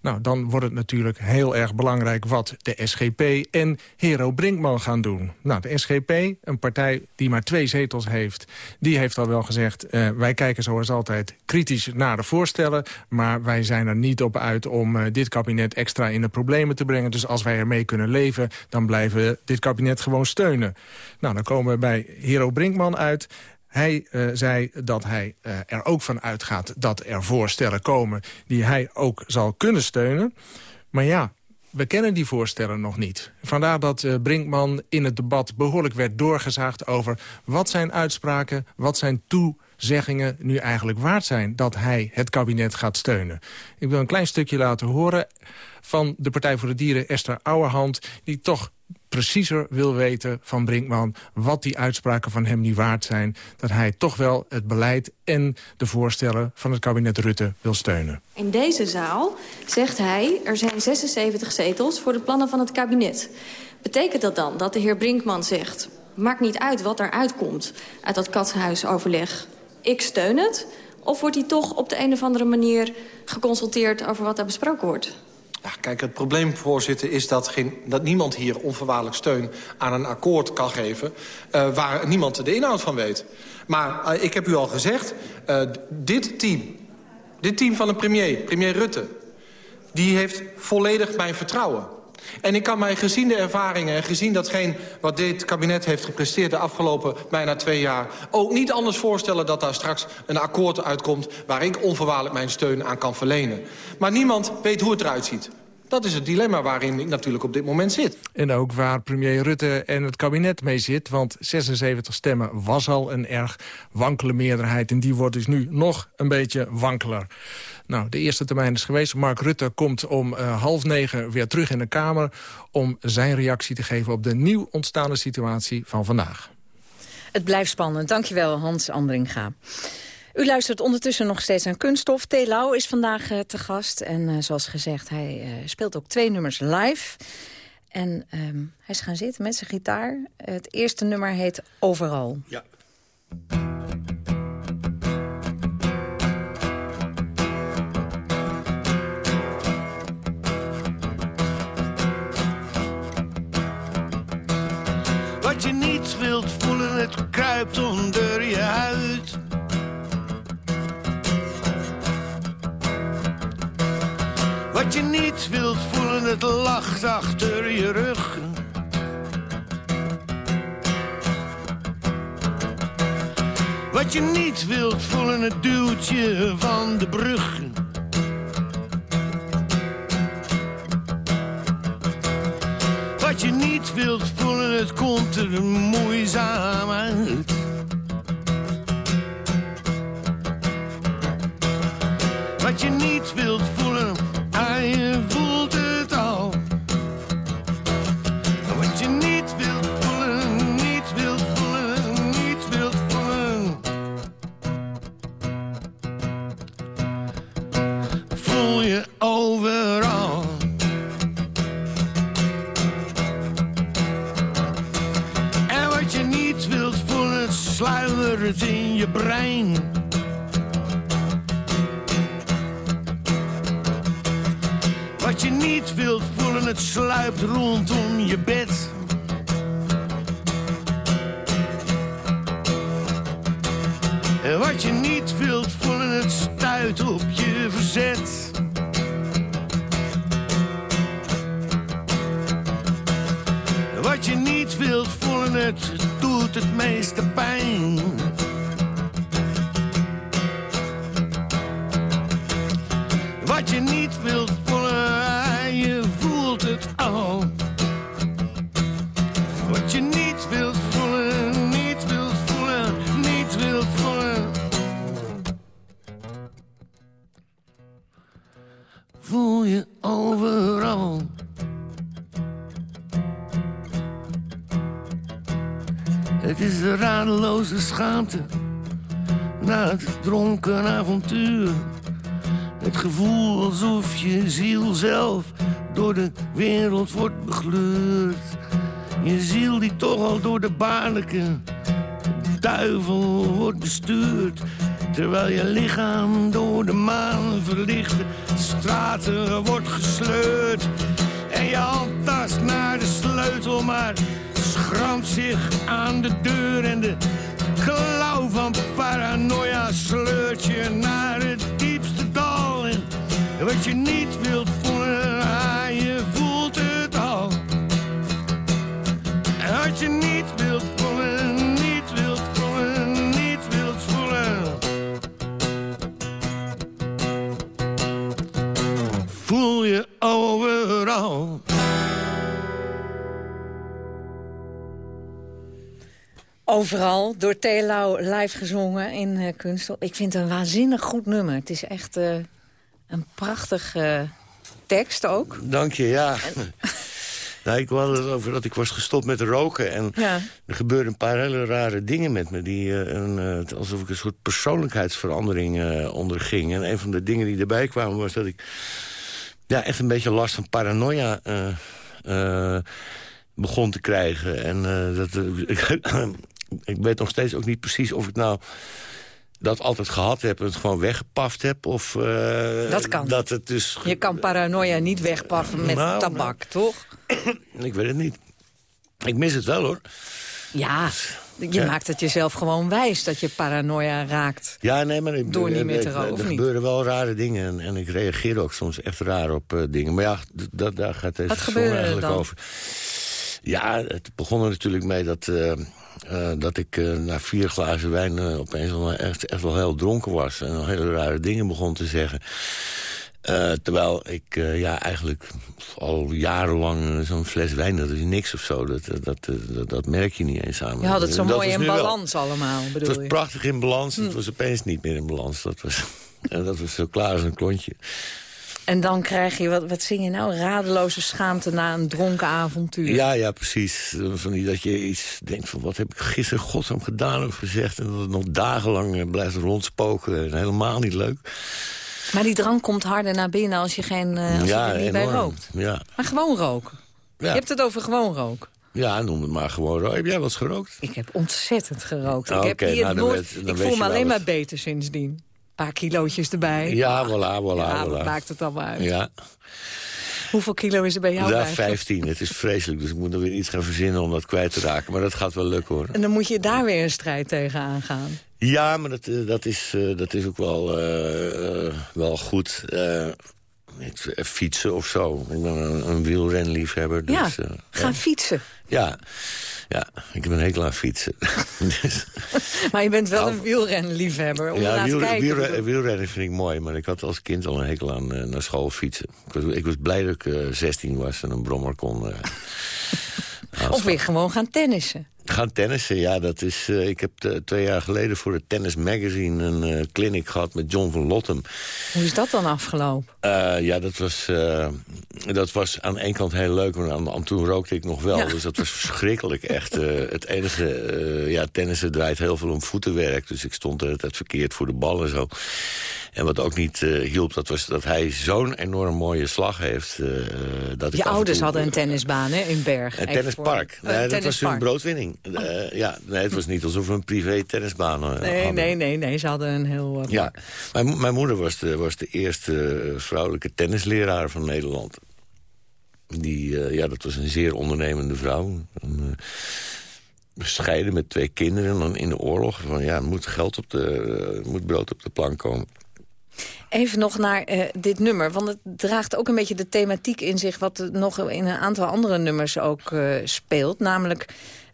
Speaker 2: Nou, dan wordt het natuurlijk heel erg belangrijk wat de SGP en Hero Brinkman gaan doen. Nou, de SGP, een partij die maar twee zetels heeft, die heeft al wel gezegd... Uh, wij kijken zoals altijd kritisch naar de voorstellen... maar wij zijn er niet op uit om uh, dit kabinet extra in de problemen te brengen. Dus als wij ermee kunnen leven, dan blijven we dit kabinet gewoon steunen. Nou, dan komen we bij Hero Brinkman uit... Hij uh, zei dat hij uh, er ook van uitgaat dat er voorstellen komen... die hij ook zal kunnen steunen. Maar ja, we kennen die voorstellen nog niet. Vandaar dat uh, Brinkman in het debat behoorlijk werd doorgezaagd... over wat zijn uitspraken, wat zijn toezeggingen nu eigenlijk waard zijn... dat hij het kabinet gaat steunen. Ik wil een klein stukje laten horen van de Partij voor de Dieren, Esther Ouwerhand... die toch preciezer wil weten van Brinkman... wat die uitspraken van hem niet waard zijn... dat hij toch wel het beleid en de voorstellen van het kabinet Rutte wil steunen.
Speaker 14: In deze zaal zegt hij... er zijn 76 zetels voor de plannen van het kabinet. Betekent dat dan dat de heer Brinkman zegt... maakt niet uit wat eruit komt uit dat katshuisoverleg. Ik steun het. Of wordt hij toch op de een of andere manier geconsulteerd over wat daar besproken wordt?
Speaker 15: Ja, kijk, het probleem, voorzitter, is dat, geen, dat niemand hier onvoorwaardelijk steun aan een akkoord kan geven... Uh, waar niemand de inhoud van weet. Maar uh, ik heb u al gezegd, uh, dit team, dit team van de premier, premier Rutte... die heeft volledig mijn vertrouwen. En ik kan mij gezien de ervaringen en gezien datgene wat dit kabinet heeft gepresteerd... de afgelopen bijna twee jaar ook niet anders voorstellen... dat daar straks een akkoord uitkomt waar ik onvoorwaardelijk mijn steun aan kan verlenen. Maar niemand weet hoe het eruit ziet. Dat is het dilemma waarin ik natuurlijk op dit moment zit.
Speaker 2: En ook waar premier Rutte en het kabinet mee zit. Want 76 stemmen was al een erg wankele meerderheid. En die wordt dus nu nog een beetje wankeler. Nou, de eerste termijn is geweest. Mark Rutte komt om uh, half negen weer terug in de Kamer... om zijn reactie te geven op de nieuw ontstaande situatie van vandaag.
Speaker 10: Het blijft spannend. Dankjewel, Hans Andringa. U luistert ondertussen nog steeds aan Kunststof. T. Lau is vandaag uh, te gast. En uh, zoals gezegd, hij uh, speelt ook twee nummers live. En um, hij is gaan zitten met zijn gitaar. Het eerste nummer heet Overal.
Speaker 16: Ja.
Speaker 11: Wat je niet wilt voelen, het kruipt onder je huid. Wat je niet wilt voelen, het lacht achter je rug. Wat je niet wilt voelen, het duwt je van de brug. Wat je niet wilt voelen, het komt er moeizaam uit. Wat je niet wilt voelen, door de maan verlichte straten wordt gesleurd. En je hand tast naar de sleutel, maar schramt zich aan de deur. En de klauw van paranoia sleurt je naar het diepste dal. En wat je niet wilt voelen, overal.
Speaker 10: Overal, door Telau live gezongen in uh, Kunstel. Ik vind het een waanzinnig goed nummer. Het is echt uh, een prachtige tekst ook.
Speaker 16: Dank je, ja. nou, ik had het over dat ik was gestopt met roken. En
Speaker 10: ja.
Speaker 16: er gebeurden een paar hele rare dingen met me. Die, uh, een, alsof ik een soort persoonlijkheidsverandering onderging. En een van de dingen die erbij kwamen was dat ik... Ja, echt een beetje last van paranoia begon te krijgen. En dat, ik weet nog steeds ook niet precies of ik nou
Speaker 11: dat altijd gehad heb en het gewoon weggepaft heb. Of uh,
Speaker 10: dat kan.
Speaker 11: Dat het dus...
Speaker 10: Je kan paranoia niet wegpaffen met
Speaker 11: Nou,
Speaker 10: tabak, toch?
Speaker 11: Ik weet het niet. Ik mis het wel, hoor.
Speaker 10: Ja, je maakt het jezelf gewoon wijs dat je paranoia raakt.
Speaker 11: Ja, nee, maar ik,
Speaker 10: Door niet meer te roken,
Speaker 11: Er gebeuren wel rare dingen en, en ik reageer ook soms echt raar op eh, dingen. Maar ja, dat, daar gaat deze
Speaker 10: Wat
Speaker 11: song
Speaker 10: gebeurde er
Speaker 11: eigenlijk
Speaker 10: dan?
Speaker 11: over. Ja, het begon er natuurlijk mee dat, eh, eh, dat ik eh, na vier glazen wijn eh, opeens al echt, echt wel heel dronken was. En al hele rare dingen begon te zeggen. Eh, terwijl ik eh, ja, eigenlijk al jarenlang eh, zo'n fles wijn, dat is niks of zo. Dat, dat, dat, merk je niet eens aan.
Speaker 10: Je had het zo
Speaker 11: Dat
Speaker 10: mooi
Speaker 11: was
Speaker 10: in
Speaker 11: wel.
Speaker 10: balans allemaal,
Speaker 11: Het
Speaker 10: bedoel
Speaker 11: was
Speaker 10: je?
Speaker 11: prachtig in balans,
Speaker 10: Hm.
Speaker 11: het was opeens niet meer in balans. Dat was, dat was zo klaar als een klontje.
Speaker 10: En dan krijg je, wat, wat zing je nou? Radeloze schaamte na een dronken avontuur.
Speaker 11: Ja, ja, precies. Van die, dat je iets denkt van wat heb ik gisteren godsnaam gedaan of gezegd. En dat het nog dagenlang blijft rondspoken. En helemaal niet leuk.
Speaker 10: Maar die drank komt harder naar binnen als je, geen, eh, als je er niet bij rookt.
Speaker 11: Ja.
Speaker 10: Maar gewoon roken.
Speaker 11: Ja.
Speaker 10: Je hebt het over gewoon roken.
Speaker 11: ja, noem het maar gewoon. roken. Heb jij wel eens gerookt?
Speaker 10: Ik heb ontzettend gerookt.
Speaker 11: Ah,
Speaker 10: ik heb
Speaker 11: oké,
Speaker 10: hier
Speaker 11: nou, dan
Speaker 10: nooit,
Speaker 11: weet- dan
Speaker 10: ik voel me alleen
Speaker 11: wat.
Speaker 10: maar beter sindsdien. Een paar kilootjes erbij.
Speaker 11: Ja, voilà, voilà,
Speaker 10: Ja,
Speaker 11: voilà.
Speaker 10: wat maakt het allemaal uit?
Speaker 11: Ja,
Speaker 10: Hoeveel kilo is er bij jou
Speaker 11: ja
Speaker 10: eigenlijk?
Speaker 11: 15. Het is vreselijk, dus ik moet er weer iets gaan verzinnen om dat kwijt te raken. Maar dat gaat wel lukken, hoor.
Speaker 10: En dan moet je daar weer een strijd tegen aangaan.
Speaker 11: Ja, maar dat, eh, dat, is, eh, dat is ook wel, eh, wel goed. Fietsen of zo. Ik ben een, een wielrenliefhebber. Dus,
Speaker 10: ja,
Speaker 11: eh,
Speaker 10: ga fietsen.
Speaker 11: Ja. ja, ik heb een hekel aan fietsen. Dus,
Speaker 10: Maar je bent wel
Speaker 11: Nou,
Speaker 10: een wielrenliefhebber. Om
Speaker 11: ja, wielre-
Speaker 10: kijken.
Speaker 11: wielre- wielrennen vind ik mooi. Maar ik had als kind al een hekel aan eh, naar school fietsen. Ik was, ik was blij dat ik eh, 16 was en een brommer kon... eh,
Speaker 10: Of weer gewoon gaan tennissen.
Speaker 11: Gaan tennissen, ja, dat is... eh, ik heb twee jaar geleden voor het Tennis Magazine... een eh, clinic gehad met John van Lottem.
Speaker 10: Hoe is dat dan afgelopen?
Speaker 11: Eh, ja, dat was, dat was aan de ene kant heel leuk, maar aan, aan toen rookte ik nog wel.
Speaker 10: Ja.
Speaker 11: Dus dat was verschrikkelijk, echt. het enige, ja, tennissen draait heel veel om voetenwerk. Dus ik stond de hele tijd verkeerd voor de bal en zo. En wat ook niet eh, hielp, dat was dat hij zo'n enorm mooie slag heeft. eh, dat
Speaker 10: Je ouders
Speaker 11: toe-
Speaker 10: hadden een tennisbaan hè, in Berg.
Speaker 11: Een tennispark.
Speaker 10: voor-
Speaker 11: Nee, dat was hun broodwinning. Eh, ja, nee, het was niet alsof we een privé tennisbaan
Speaker 10: Nee,
Speaker 11: hadden.
Speaker 10: nee, nee, nee, ze hadden een heel...
Speaker 11: Ja, mijn, mo- mijn moeder was de, was de eerste vrouwelijke tennisleraar van Nederland. Die, ja, dat was een zeer ondernemende vrouw. Bescheiden met twee kinderen en dan in de oorlog. Van, ja, er moet geld op de, moet brood op de plank komen.
Speaker 10: Even nog naar eh, dit nummer, want het draagt ook een beetje de thematiek in zich... wat nog in een aantal andere nummers ook eh, speelt. Namelijk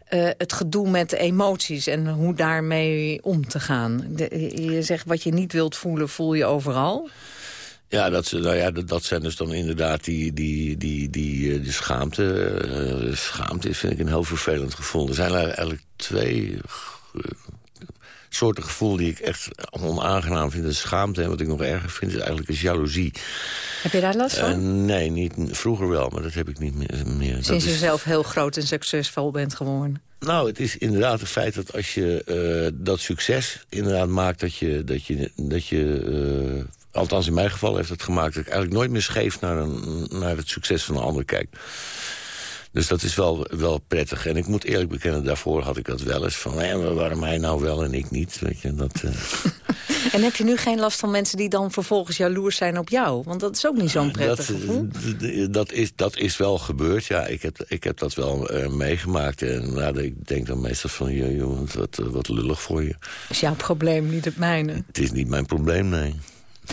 Speaker 10: eh, het gedoe met emoties en hoe daarmee om te gaan. Je zegt wat je niet wilt voelen, voel je overal.
Speaker 11: Ja, dat, nou ja dat, zijn dus dan inderdaad die, die, die, die, schaamte. Schaamte vind ik een heel vervelend gevoel. Er zijn eigenlijk twee soorten gevoel die ik echt onaangenaam vind. Is schaamte en wat ik nog erger vind is eigenlijk is jaloezie.
Speaker 10: Heb je daar last van?
Speaker 11: Eh, nee, niet, vroeger wel, maar dat heb ik niet meer. meer. Dat
Speaker 10: Sinds je
Speaker 11: is-
Speaker 10: zelf heel groot en succesvol bent geworden.
Speaker 11: nou, het is inderdaad het feit dat als je eh, dat succes inderdaad maakt... dat je, dat je, dat je eh, althans in mijn geval heeft het gemaakt... dat ik eigenlijk nooit meer scheef naar, een, naar het succes van een ander kijk. Dus dat is wel, wel prettig. En ik moet eerlijk bekennen, daarvoor had ik dat wel eens. Van, hé, waarom hij nou wel en ik niet? Weet je, dat, eh,
Speaker 10: En heb je nu geen last van mensen die dan vervolgens jaloers zijn op jou? Want dat is ook niet zo'n prettig
Speaker 11: dat,
Speaker 10: gevoel.
Speaker 11: d- dat, is, dat is wel gebeurd, ja. Ik heb, ik heb dat wel eh, meegemaakt. En nou, ik denk dan meestal van, joh, wat, eh, wat lullig voor je.
Speaker 10: is jouw probleem, niet het mijne.
Speaker 11: Het is niet mijn probleem, nee.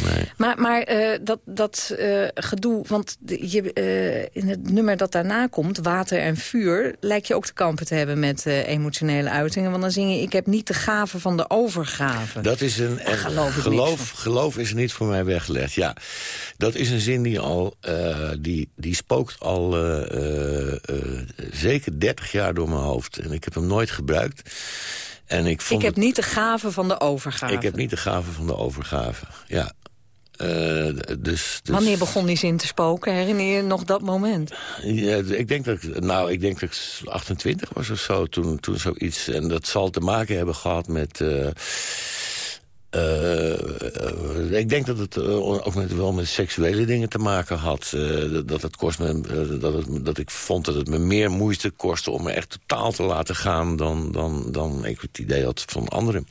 Speaker 11: Nee.
Speaker 10: Maar, maar eh, dat, dat eh, gedoe, want je, eh, in het nummer dat daarna komt, Water en Vuur... lijkt je ook te kampen te hebben met emotionele uitingen. Want dan zing je, ik heb niet de gave van de overgave.
Speaker 11: Dat is een,
Speaker 10: Daar
Speaker 11: en
Speaker 10: geloof
Speaker 11: geloof, geloof is niet voor mij weggelegd. Ja, dat is een zin die al, die, die spookt al zeker 30 jaar door mijn hoofd. En ik heb hem nooit gebruikt. En ik, vond
Speaker 10: ik heb
Speaker 11: het-
Speaker 10: niet de gave van de overgave.
Speaker 11: ik heb niet de gave van de overgave. Ja. Eh, dus, dus,
Speaker 10: Wanneer begon die zin te spoken? Herinner je nog dat moment?
Speaker 11: Ja, ik denk dat ik, nou, ik denk dat ik 28 was of zo toen, toen zoiets. En dat zal te maken hebben gehad met. eh, eh, ik denk dat het ook met, wel met seksuele dingen te maken had. Dat, het kost me, dat, het, dat ik vond dat het me meer moeite kostte om me echt totaal te laten gaan dan, dan, dan ik het idee had van anderen.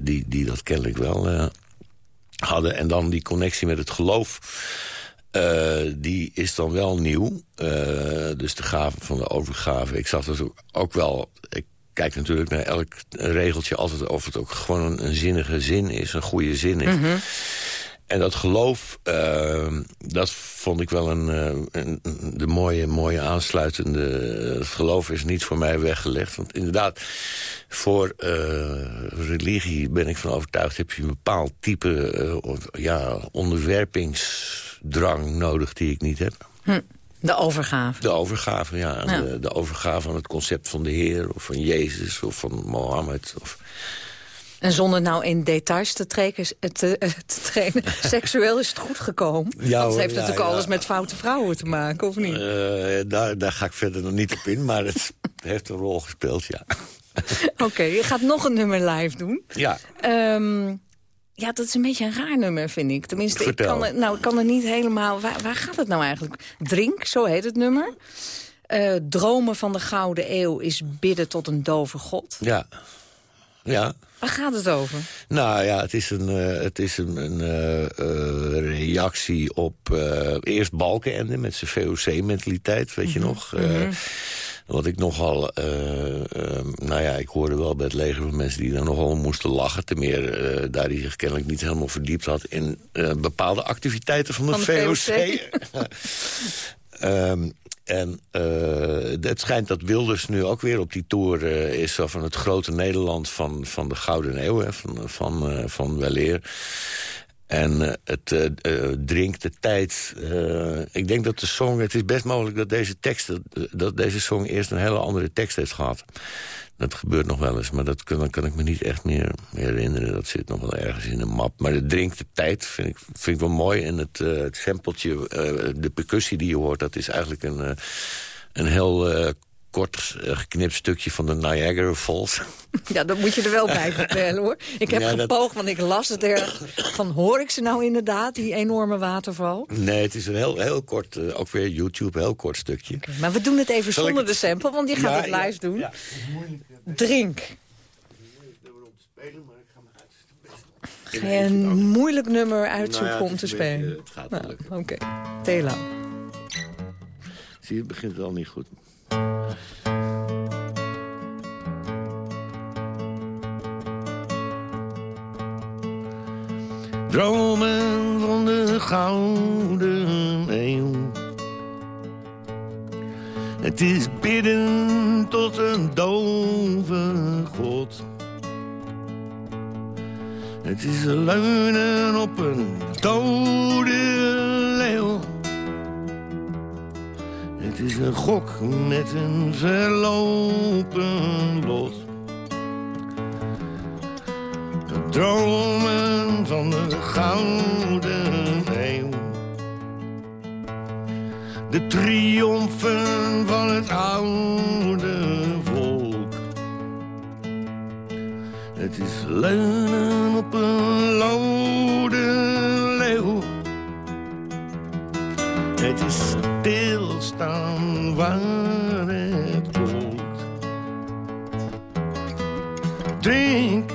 Speaker 11: die, die dat kennelijk wel hadden. En dan die connectie met het geloof... eh, die is dan wel nieuw. Eh, dus de gave van de overgave. Ik zag dat ook, ook wel... Ik kijk natuurlijk naar elk regeltje altijd of het ook gewoon een, zinnige zin is. Een goede zin is.
Speaker 10: Mhm.
Speaker 11: En dat geloof, eh, dat vond ik wel een, eh, een, de mooie, mooie aansluitende... Het geloof is niet voor mij weggelegd. Want inderdaad, voor eh, religie ben ik van overtuigd... heb je een bepaald type eh, ja, onderwerpingsdrang nodig die ik niet heb.
Speaker 10: Hm. De overgave.
Speaker 11: De overgave, ja.
Speaker 10: Ja.
Speaker 11: De, de overgave aan het concept van de Heer... of van Jezus of van Mohammed. Of,
Speaker 10: En zonder nou in details te, treken, te, eh, te trainen, seksueel is het goed gekomen.
Speaker 11: Ja,
Speaker 10: heeft
Speaker 11: ja,
Speaker 10: natuurlijk
Speaker 11: ja.
Speaker 10: alles met foute vrouwen te maken, of niet?
Speaker 11: Eh, daar, daar ga ik verder nog niet op in, maar het heeft een rol gespeeld, ja.
Speaker 10: Oké, je gaat nog een nummer live doen.
Speaker 11: Ja,
Speaker 10: Ehm, ja, dat is een beetje een raar nummer, vind ik. Tenminste, ik kan, het, nou, ik kan er niet helemaal... Waar, waar gaat het nou eigenlijk? Drink, zo heet het nummer. Eh, dromen van de Gouden Eeuw is bidden tot een dove god.
Speaker 11: ja. Ja,
Speaker 10: Waar gaat het over?
Speaker 11: nou ja, het is een, eh, het is een, een eh, eh, reactie op eerst Balkenende met zijn VOC-mentaliteit, weet je nog. Eh,
Speaker 10: Mhm.
Speaker 11: Wat ik nogal, nou ja, ik hoorde wel bij het leger van mensen die daar nogal moesten lachen. Ten meer daar die zich kennelijk niet helemaal verdiept had in bepaalde activiteiten van de,
Speaker 10: Van de
Speaker 11: VOC. Ehm, en eh, het schijnt dat Wilders nu ook weer op die tour eh, is... van het grote Nederland van, van de Gouden Eeuw, hè, van, van, eh, van Weleer. En het drinkt de tijd. Ik denk dat de song... Het is best mogelijk dat deze tekst... Dat deze song eerst een hele andere tekst heeft gehad. Dat gebeurt nog wel eens, maar dat kan, kan ik me niet echt meer, herinneren. Dat zit nog wel ergens in een map. Maar het drinkt de tijd, vind ik, vind ik wel mooi. En het, eh het sampletje, eh, de percussie die je hoort... dat is eigenlijk een, eh, een heel kort eh, geknipt stukje van de Niagara Falls.
Speaker 10: Ja, dat moet je er wel bij vertellen, hoor. Ik heb
Speaker 11: Ja, dat-
Speaker 10: gepoogd, want ik las het erg. Van, hoor ik ze nou inderdaad, die enorme waterval?
Speaker 11: Nee, het is een heel, heel kort, eh, ook weer YouTube, heel kort stukje.
Speaker 10: Maar we doen het even
Speaker 11: Zal ik
Speaker 10: zonder de sample, want je gaat
Speaker 11: Ja,
Speaker 10: het
Speaker 11: ja,
Speaker 10: live doen.
Speaker 11: ja.
Speaker 10: Drink. Een moeilijk nummer uitzoeken
Speaker 11: Nou
Speaker 10: om te
Speaker 11: beetje-
Speaker 10: spelen?
Speaker 11: het gaat wel
Speaker 10: Nou. Oké, Tela.
Speaker 11: Zie je, het begint wel niet goed.
Speaker 5: Dromen van de gouden eeuw. Het is bidden tot een dove god. Het is leunen op een dode leeuw. Het is een gok met een verlopen lot. Dromen van de gouden eeuw. De triomfen van het oude volk. Het is leunen op een leeuw. Het is stilstaan waar het komt. Drink,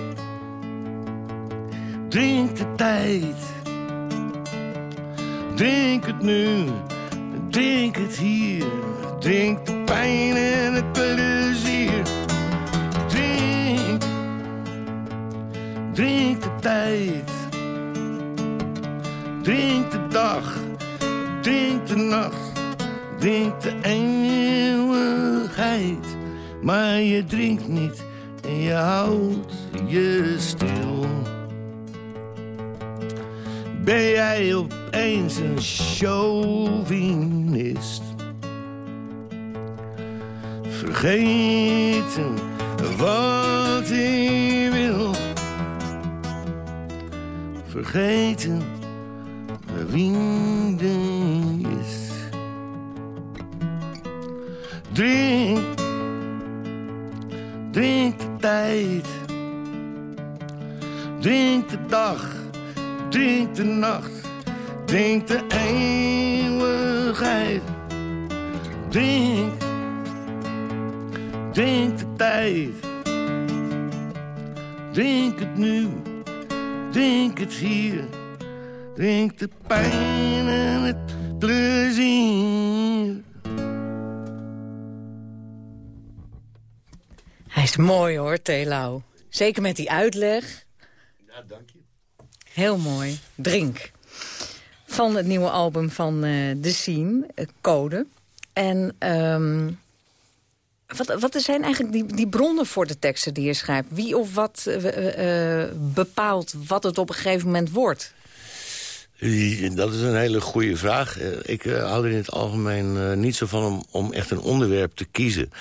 Speaker 5: drink de tijd. Drink het nu, drink het hier. Drink de pijn en het plezier. Drink, drink de tijd. Drink de dag, drink de nacht. Drink de eeuwigheid. Maar je drinkt niet en je houdt je stil. Ben jij opeens een chauvinist? Vergeten wat hij wil. Vergeten wie die Drink, drink de tijd. Drink de dag, drink de nacht. Drink de eeuwigheid. Drink, drink de tijd. Drink het nu, drink het hier. Drink de pijn en het plezier.
Speaker 10: Hij is mooi hoor, Telau. Zeker met die uitleg.
Speaker 11: Ja, dank je.
Speaker 10: Heel mooi. Drink. Van het nieuwe album van uh, The Scene, uh, Code. En um, wat, wat zijn eigenlijk die, die bronnen voor de teksten die je schrijft? Wie of wat uh, bepaalt wat het op een gegeven moment wordt?
Speaker 11: Dat is een hele goede vraag. Ik hou er in het algemeen niet zo van om, om echt een onderwerp te kiezen.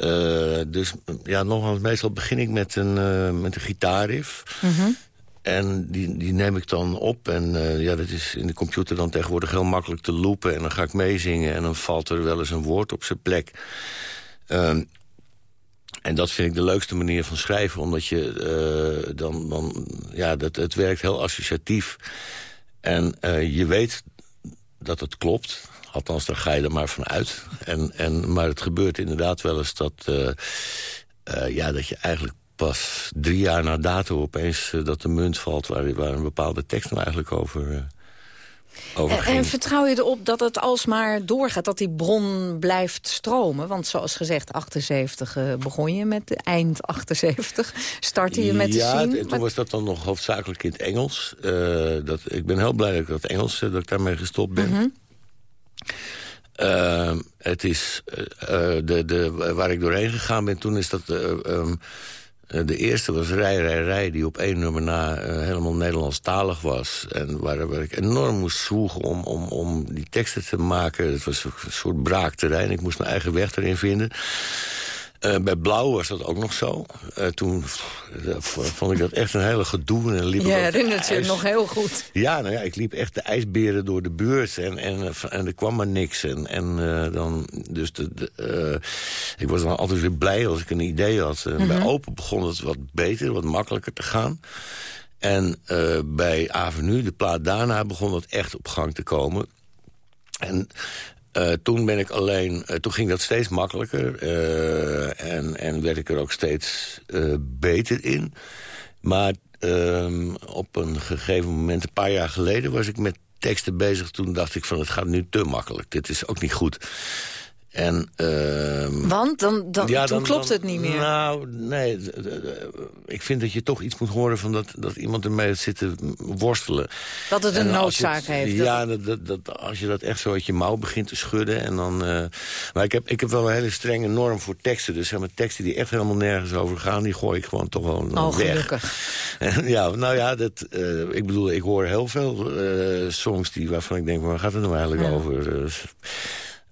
Speaker 11: Uh, dus ja, nogmaals, meestal begin ik met een, uh, met een gitaarriff. Mm -hmm. En die, die neem ik dan op. En uh, ja, dat is in de computer dan tegenwoordig heel makkelijk te loopen. En dan ga ik meezingen en dan valt er wel eens een woord op zijn plek. Ehm, en dat vind ik de leukste manier van schrijven. Omdat je dan, dan... Ja, dat, het werkt heel associatief. En je weet dat het klopt. Althans, daar ga je er maar van uit. En, en, maar het gebeurt inderdaad wel eens dat, uh, uh, ja, dat je eigenlijk pas drie jaar na dato opeens uh, dat de munt valt... waar, waar een bepaalde tekst nou eigenlijk over, over
Speaker 10: en,
Speaker 11: ging.
Speaker 10: en vertrouw je erop dat het alsmaar doorgaat, dat die bron blijft stromen? Want zoals gezegd, 78 begon je met eind 78, startte je met
Speaker 11: ja,
Speaker 10: de scene.
Speaker 11: Ja, toen was dat dan nog hoofdzakelijk in het Engels. dat, ik ben heel blij dat ik dat Engels, dat ik daarmee gestopt ben.
Speaker 10: -hmm.
Speaker 11: Uh, het is uh, de, de, waar ik doorheen gegaan ben toen is dat uh, um, de eerste was Rij, Rij, Rij die op één nummer na helemaal Nederlandstalig was en waar, waar, ik enorm moest zwoegen om, om, om die teksten te maken. Het was een soort braakterrein. Ik moest mijn eigen weg erin vinden. Uh, bij Blauw was dat ook nog zo. Uh, toen uh, vond ik dat echt een hele gedoe. En liep
Speaker 10: je herinnert je nog heel goed.
Speaker 11: Ja, nou ja, ik liep echt de ijsberen door de buurt. En, en, en er kwam maar niks. En, en dan, dus de, de, ik was dan altijd weer blij als ik een idee had. Mm -hmm. Bij Open begon het wat beter, wat makkelijker te gaan. En bij Avenue, de plaat daarna, begon het echt op gang te komen. En uh, toen ben ik alleen, uh, toen ging dat steeds makkelijker uh, en, en werd ik er ook steeds beter in. Maar ehm, op een gegeven moment, een paar jaar geleden, was ik met teksten bezig. Toen dacht ik van het gaat nu te makkelijk. Dit is ook niet goed. En, uh,
Speaker 10: Want? Dan, dan,
Speaker 11: ja,
Speaker 10: toen
Speaker 11: dan,
Speaker 10: klopt het niet meer.
Speaker 11: Nou, nee. Ik vind dat je toch iets moet horen van dat, dat iemand ermee zit te worstelen.
Speaker 10: Dat het een
Speaker 11: en
Speaker 10: noodzaak
Speaker 11: het,
Speaker 10: heeft.
Speaker 11: Ja, dat, dat, dat, als je dat echt zo uit je mouw begint te schudden. En dan, uh, maar ik heb, ik heb wel een hele strenge norm voor teksten. Dus zeg maar, teksten die echt helemaal nergens over gaan... die gooi ik gewoon toch wel
Speaker 10: oh,
Speaker 11: weg.
Speaker 10: gelukkig.
Speaker 11: En, ja, nou ja, dat, uh, ik bedoel, ik hoor heel veel uh, songs die, waarvan ik denk... waar gaat het nou eigenlijk
Speaker 10: Ja.
Speaker 11: over?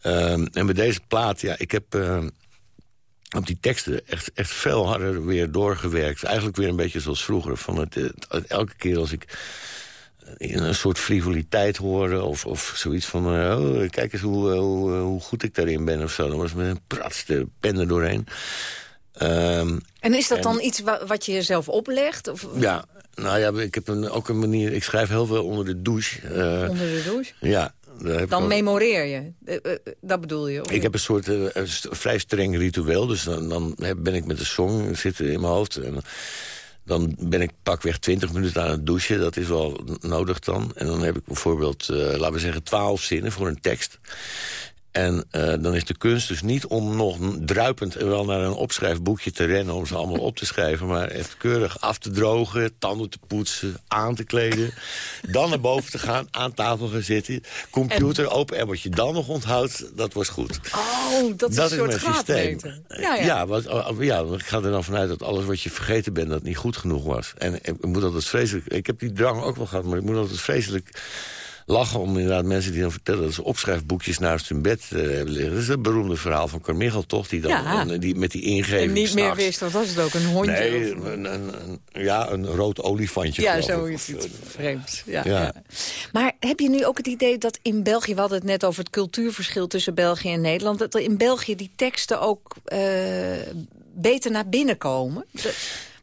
Speaker 11: Um, en bij deze plaat, ja, ik heb uh, op die teksten echt, echt veel harder weer doorgewerkt. Eigenlijk weer een beetje zoals vroeger. Van het, het elke keer als ik een soort frivoliteit hoorde... of, of zoiets van, uh, oh, kijk eens hoe, hoe, hoe, goed ik daarin ben of zo. Dan was met een pratste pen er doorheen. Um,
Speaker 10: En is dat
Speaker 11: en-
Speaker 10: dan iets wa- wat je jezelf oplegt? Of
Speaker 11: ja, nou ja, ik heb een, ook een manier... Ik schrijf heel veel onder de douche. uh,
Speaker 10: onder de douche?
Speaker 11: Ja.
Speaker 10: Dan
Speaker 11: wel-
Speaker 10: memoreer je. Eh, eh, dat bedoel je? of
Speaker 11: Ik heb een soort st- vrij streng ritueel. Dus dan, dan ben ik met de song zitten in mijn hoofd. En dan ben ik pakweg 20 minuten aan het douchen. Dat is wel nodig dan. En dan heb ik bijvoorbeeld, laten we zeggen, 12 zinnen voor een tekst. En eh, dan is de kunst dus niet om nog druipend en wel naar een opschrijfboekje te rennen... om ze allemaal op te schrijven, maar echt keurig af te drogen... tanden te poetsen, aan te kleden, dan naar boven te gaan... aan tafel gaan zitten, computer open... en wat je dan nog onthoudt, dat was goed.
Speaker 10: Oh, dat is
Speaker 11: Dat
Speaker 10: een
Speaker 11: is
Speaker 10: soort
Speaker 11: mijn systeem.
Speaker 10: Ja, ja.
Speaker 11: Ja, want, oh, oh, ja, want ik ga er dan vanuit dat alles wat je vergeten bent... dat niet goed genoeg was. En ik moet altijd vreselijk... Ik heb die drang ook wel gehad, maar ik moet altijd vreselijk lachen om inderdaad mensen die dan vertellen... dat ze opschrijfbooekjes naast hun bed eh, hebben liggen. Dat is het beroemde verhaal van Carmichael, toch? Die dan
Speaker 10: Ja.
Speaker 11: een- die, met die ingeving
Speaker 10: En niet meer wist, wat was het ook? Een hondje?
Speaker 11: Nee,
Speaker 10: of-
Speaker 11: een, een, een- ja, een rood olifantje.
Speaker 10: Ja, zoiets
Speaker 11: Of,
Speaker 10: iets
Speaker 11: eh,
Speaker 10: vreemds. Ja,
Speaker 11: ja.
Speaker 10: ja. Maar heb je nu ook het idee dat in België... we hadden het net over het cultuurverschil tussen België en Nederland... dat er in België die teksten ook eh, beter naar binnen komen? De-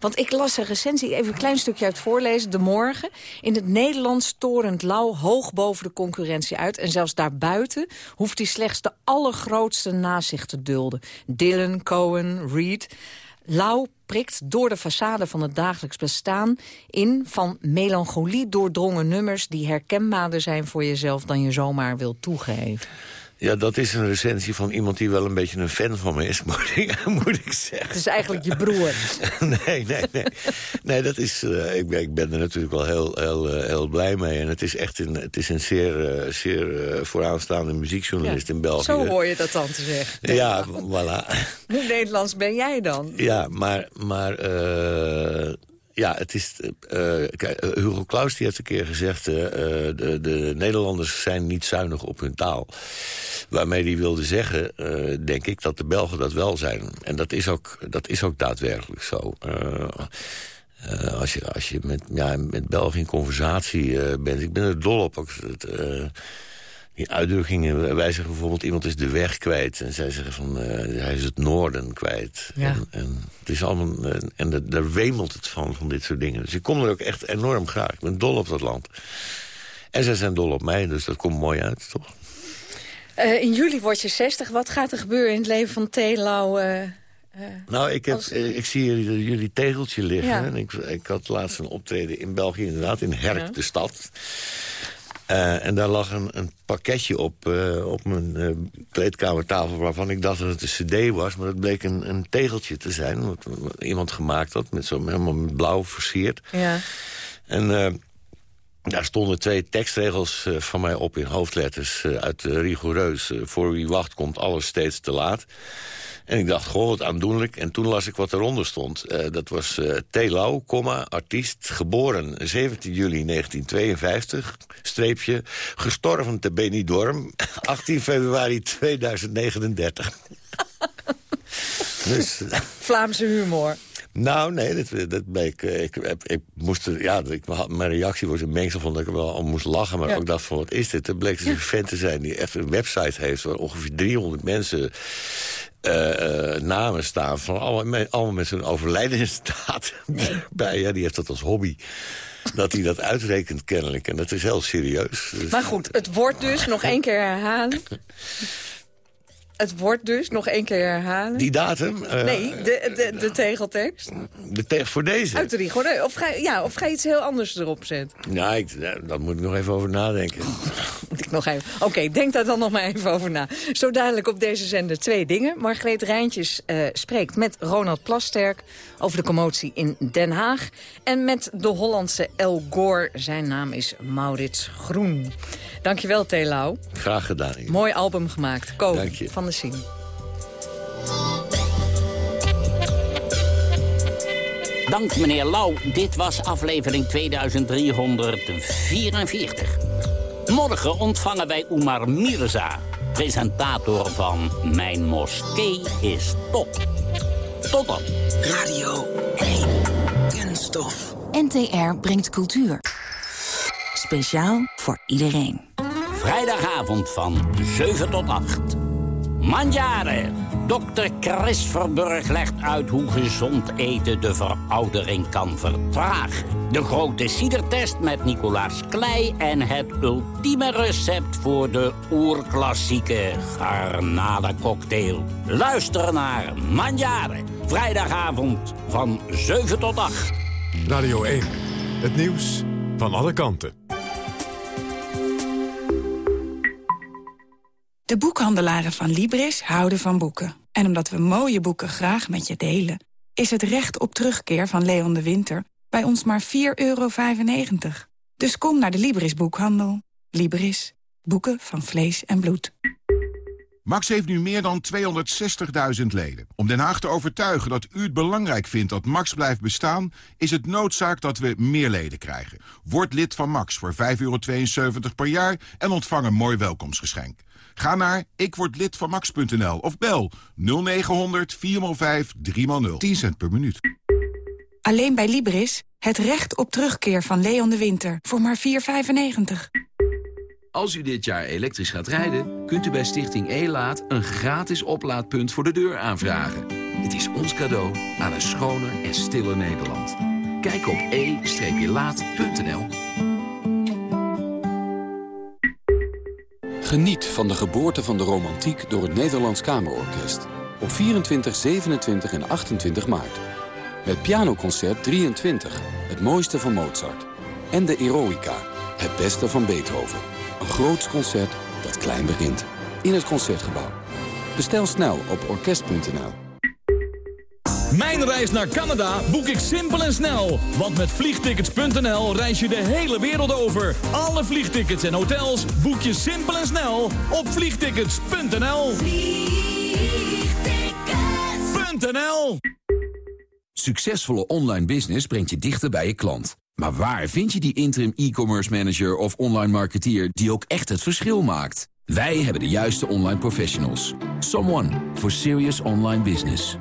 Speaker 10: want ik las een recensie, even een klein stukje uit voorlezen. De Morgen. In het Nederlands torent Lau hoog boven de concurrentie uit. En zelfs daarbuiten hoeft hij slechts de allergrootste naast zich te dulden. Dylan, Cohen, Reed. Lau prikt door de façade van het dagelijks bestaan in van melancholie doordrongen nummers die herkenbaarder zijn voor jezelf dan je zomaar wilt toegeven.
Speaker 11: Ja, dat is een recensie van iemand die wel een beetje een fan van me is, moet ik, moet ik zeggen.
Speaker 10: Het is eigenlijk je broer.
Speaker 11: nee, nee, nee. Nee, dat is, uh, ik, ben, ik ben er natuurlijk wel heel, heel, uh, heel blij mee. En het is echt een, het is een zeer, uh, zeer vooraanstaande muziekjournalist
Speaker 10: ja,
Speaker 11: in België.
Speaker 10: Zo hoor je dat dan te zeggen.
Speaker 11: Ja, voilà.
Speaker 10: Hoe Nederlands ben jij dan?
Speaker 11: Ja, maar... maar ja, het is... Uh, Hugo Claus die heeft een keer gezegd... De, de, Nederlanders zijn niet zuinig op hun taal. Waarmee hij wilde zeggen, denk ik, dat de Belgen dat wel zijn. En dat is ook, dat is ook daadwerkelijk zo. als, je, als je met, ja, met Belgen in conversatie bent... Ik ben er dol op. Het, die uitdrukkingen. Wij zeggen bijvoorbeeld, iemand is de weg kwijt. En zij zeggen van, uh, hij is het noorden kwijt.
Speaker 10: Ja.
Speaker 11: En, en, het is allemaal, uh, en de, daar wemelt het van, van dit soort dingen. Dus ik kom er ook echt enorm graag. Ik ben dol op dat land. En zij zijn dol op mij, dus dat komt mooi uit, toch?
Speaker 10: Uh, in juli word je 60. Wat gaat er gebeuren in het leven van Telau?
Speaker 11: nou, ik, heb,
Speaker 10: als...
Speaker 11: ik zie jullie, jullie tegeltje liggen.
Speaker 10: Ja.
Speaker 11: En ik, ik had laatst een optreden in België, inderdaad, in Herk,
Speaker 10: Ja.
Speaker 11: de stad. Uh, en daar lag een, een pakketje op, uh, op mijn uh, kleedkamertafel... waarvan ik dacht dat het een cd was. Maar dat bleek een, een tegeltje te zijn. Wat iemand gemaakt had, met zo helemaal met blauw versierd.
Speaker 10: Ja.
Speaker 11: En daar stonden twee tekstregels van mij op in hoofdletters... uit Rigoureus. voor wie wacht komt alles steeds te laat. En ik dacht, goh, wat aandoenlijk. En toen las ik wat eronder stond. Uh, dat was uh, T. Lau, comma, artiest, geboren 17 juli 1952, streepje, gestorven te Benidorm, 18 februari 2039. dus,
Speaker 10: Vlaamse humor.
Speaker 11: Nou, nee, dat, dat bleek, ik, ik, ik moest er, ja, ik, mijn reactie was een mengsel van dat ik er wel om moest lachen, maar
Speaker 10: Ja.
Speaker 11: ook dacht van, wat is dit? Er bleek dus een vent te zijn die echt een website heeft waar ongeveer 300 mensen eh, namen staan van allemaal, me- allemaal met zo'n overlijdensdatum bij. Ja, die heeft dat als hobby. Dat hij dat uitrekent kennelijk. En dat is heel serieus. Dus-
Speaker 10: Maar goed, het wordt dus nog één keer herhalen. Het wordt dus nog één keer herhalen.
Speaker 11: die datum? eh,
Speaker 10: nee, de, de, de tegeltekst.
Speaker 11: de te- voor deze?
Speaker 10: Uit de Rigo. Of ga, ja, of ga je iets heel anders erop zetten?
Speaker 11: Nou, ik, daar moet ik nog even over nadenken.
Speaker 10: Moet ik nog even... Oké, denk daar dan nog maar even over na. Zo dadelijk op deze zender twee dingen. Margreet Rijntjes eh, spreekt met Ronald Plasterk over de commotie in Den Haag. En met de Hollandse El Gore. Zijn naam is Maurits Groen. Dankjewel, Telau.
Speaker 11: Graag gedaan.
Speaker 10: Mooi album gemaakt. Ko
Speaker 11: Dank je.
Speaker 10: van de Sien.
Speaker 9: Dank meneer Lau. Dit was aflevering 2344. Morgen ontvangen wij Umar Mirza, presentator van Mijn Moskee is top. Tot dan.
Speaker 17: Radio 1. Kunststof.
Speaker 18: NTR brengt cultuur. Speciaal voor iedereen.
Speaker 9: Vrijdagavond van 7 tot 8. Mandjaren. Dokter Chris Verburg legt uit hoe gezond eten de veroudering kan vertragen. De grote cidertest met Nicolaas Klei en het ultieme recept voor de oerklassieke garnalencocktail. Luister naar Mandjaren. Vrijdagavond van 7 tot 8.
Speaker 8: Radio 1. Het nieuws van alle kanten.
Speaker 3: De boekhandelaren van Libris houden van boeken. En omdat we mooie boeken graag met je delen... is het recht op terugkeer van Leon de Winter bij ons maar 4,95 euro. Dus kom naar de Libris boekhandel. Libris. Boeken van vlees en bloed.
Speaker 19: Max heeft nu meer dan 260.000 leden. Om Den Haag te overtuigen dat u het belangrijk vindt dat Max blijft bestaan... is het noodzaak dat we meer leden krijgen. Word lid van Max voor 5,72 euro per jaar en ontvang een mooi welkomstgeschenk. Ga naar ikwordlidvanmax.nl of bel 0900 405 3x0. 10 cent per minuut.
Speaker 3: Alleen bij Libris. Het recht op terugkeer van Leon de Winter voor maar 4,95.
Speaker 20: Als u dit jaar elektrisch gaat rijden, kunt u bij Stichting E-Laat een gratis oplaadpunt voor de deur aanvragen. Het is ons cadeau aan een schoner en stiller Nederland. Kijk op e-laat.nl.
Speaker 21: Geniet van de geboorte van de romantiek door het Nederlands Kamerorkest. op 24, 27 en 28 maart. Met Pianoconcert 23, het mooiste van Mozart. En de Eroica, het beste van Beethoven. Een groots concert dat klein begint. In het Concertgebouw. Bestel snel op orkest.nl.
Speaker 22: Mijn reis naar Canada boek ik simpel en snel. Want met vliegtickets.nl reis je de hele wereld over. Alle vliegtickets en hotels boek je simpel en snel op vliegtickets.nl. Vliegtickets.nl
Speaker 20: Succesvolle online business brengt je dichter bij je klant. Maar waar vind je die interim e-commerce manager of online marketeer die ook echt het verschil maakt? Wij hebben de juiste online professionals. Someone for serious online business.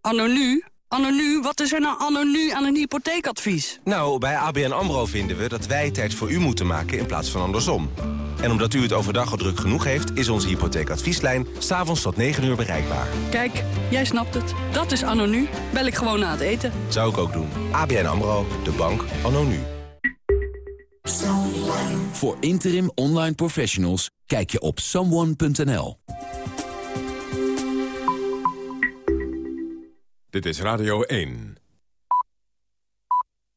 Speaker 23: Anno nu? Anno nu? Wat is er nou anno nu aan een hypotheekadvies?
Speaker 24: Nou, bij ABN AMRO vinden we dat wij tijd voor u moeten maken in plaats van andersom. En omdat u het overdag al druk genoeg heeft... is onze hypotheekadvieslijn s'avonds tot 9 uur bereikbaar.
Speaker 23: Kijk, jij snapt het. Dat is anno nu. Bel ik gewoon na het eten.
Speaker 24: Zou ik ook doen. ABN AMRO, de bank anno nu.
Speaker 20: Voor interim online professionals kijk je op someone.nl.
Speaker 8: Dit is Radio 1.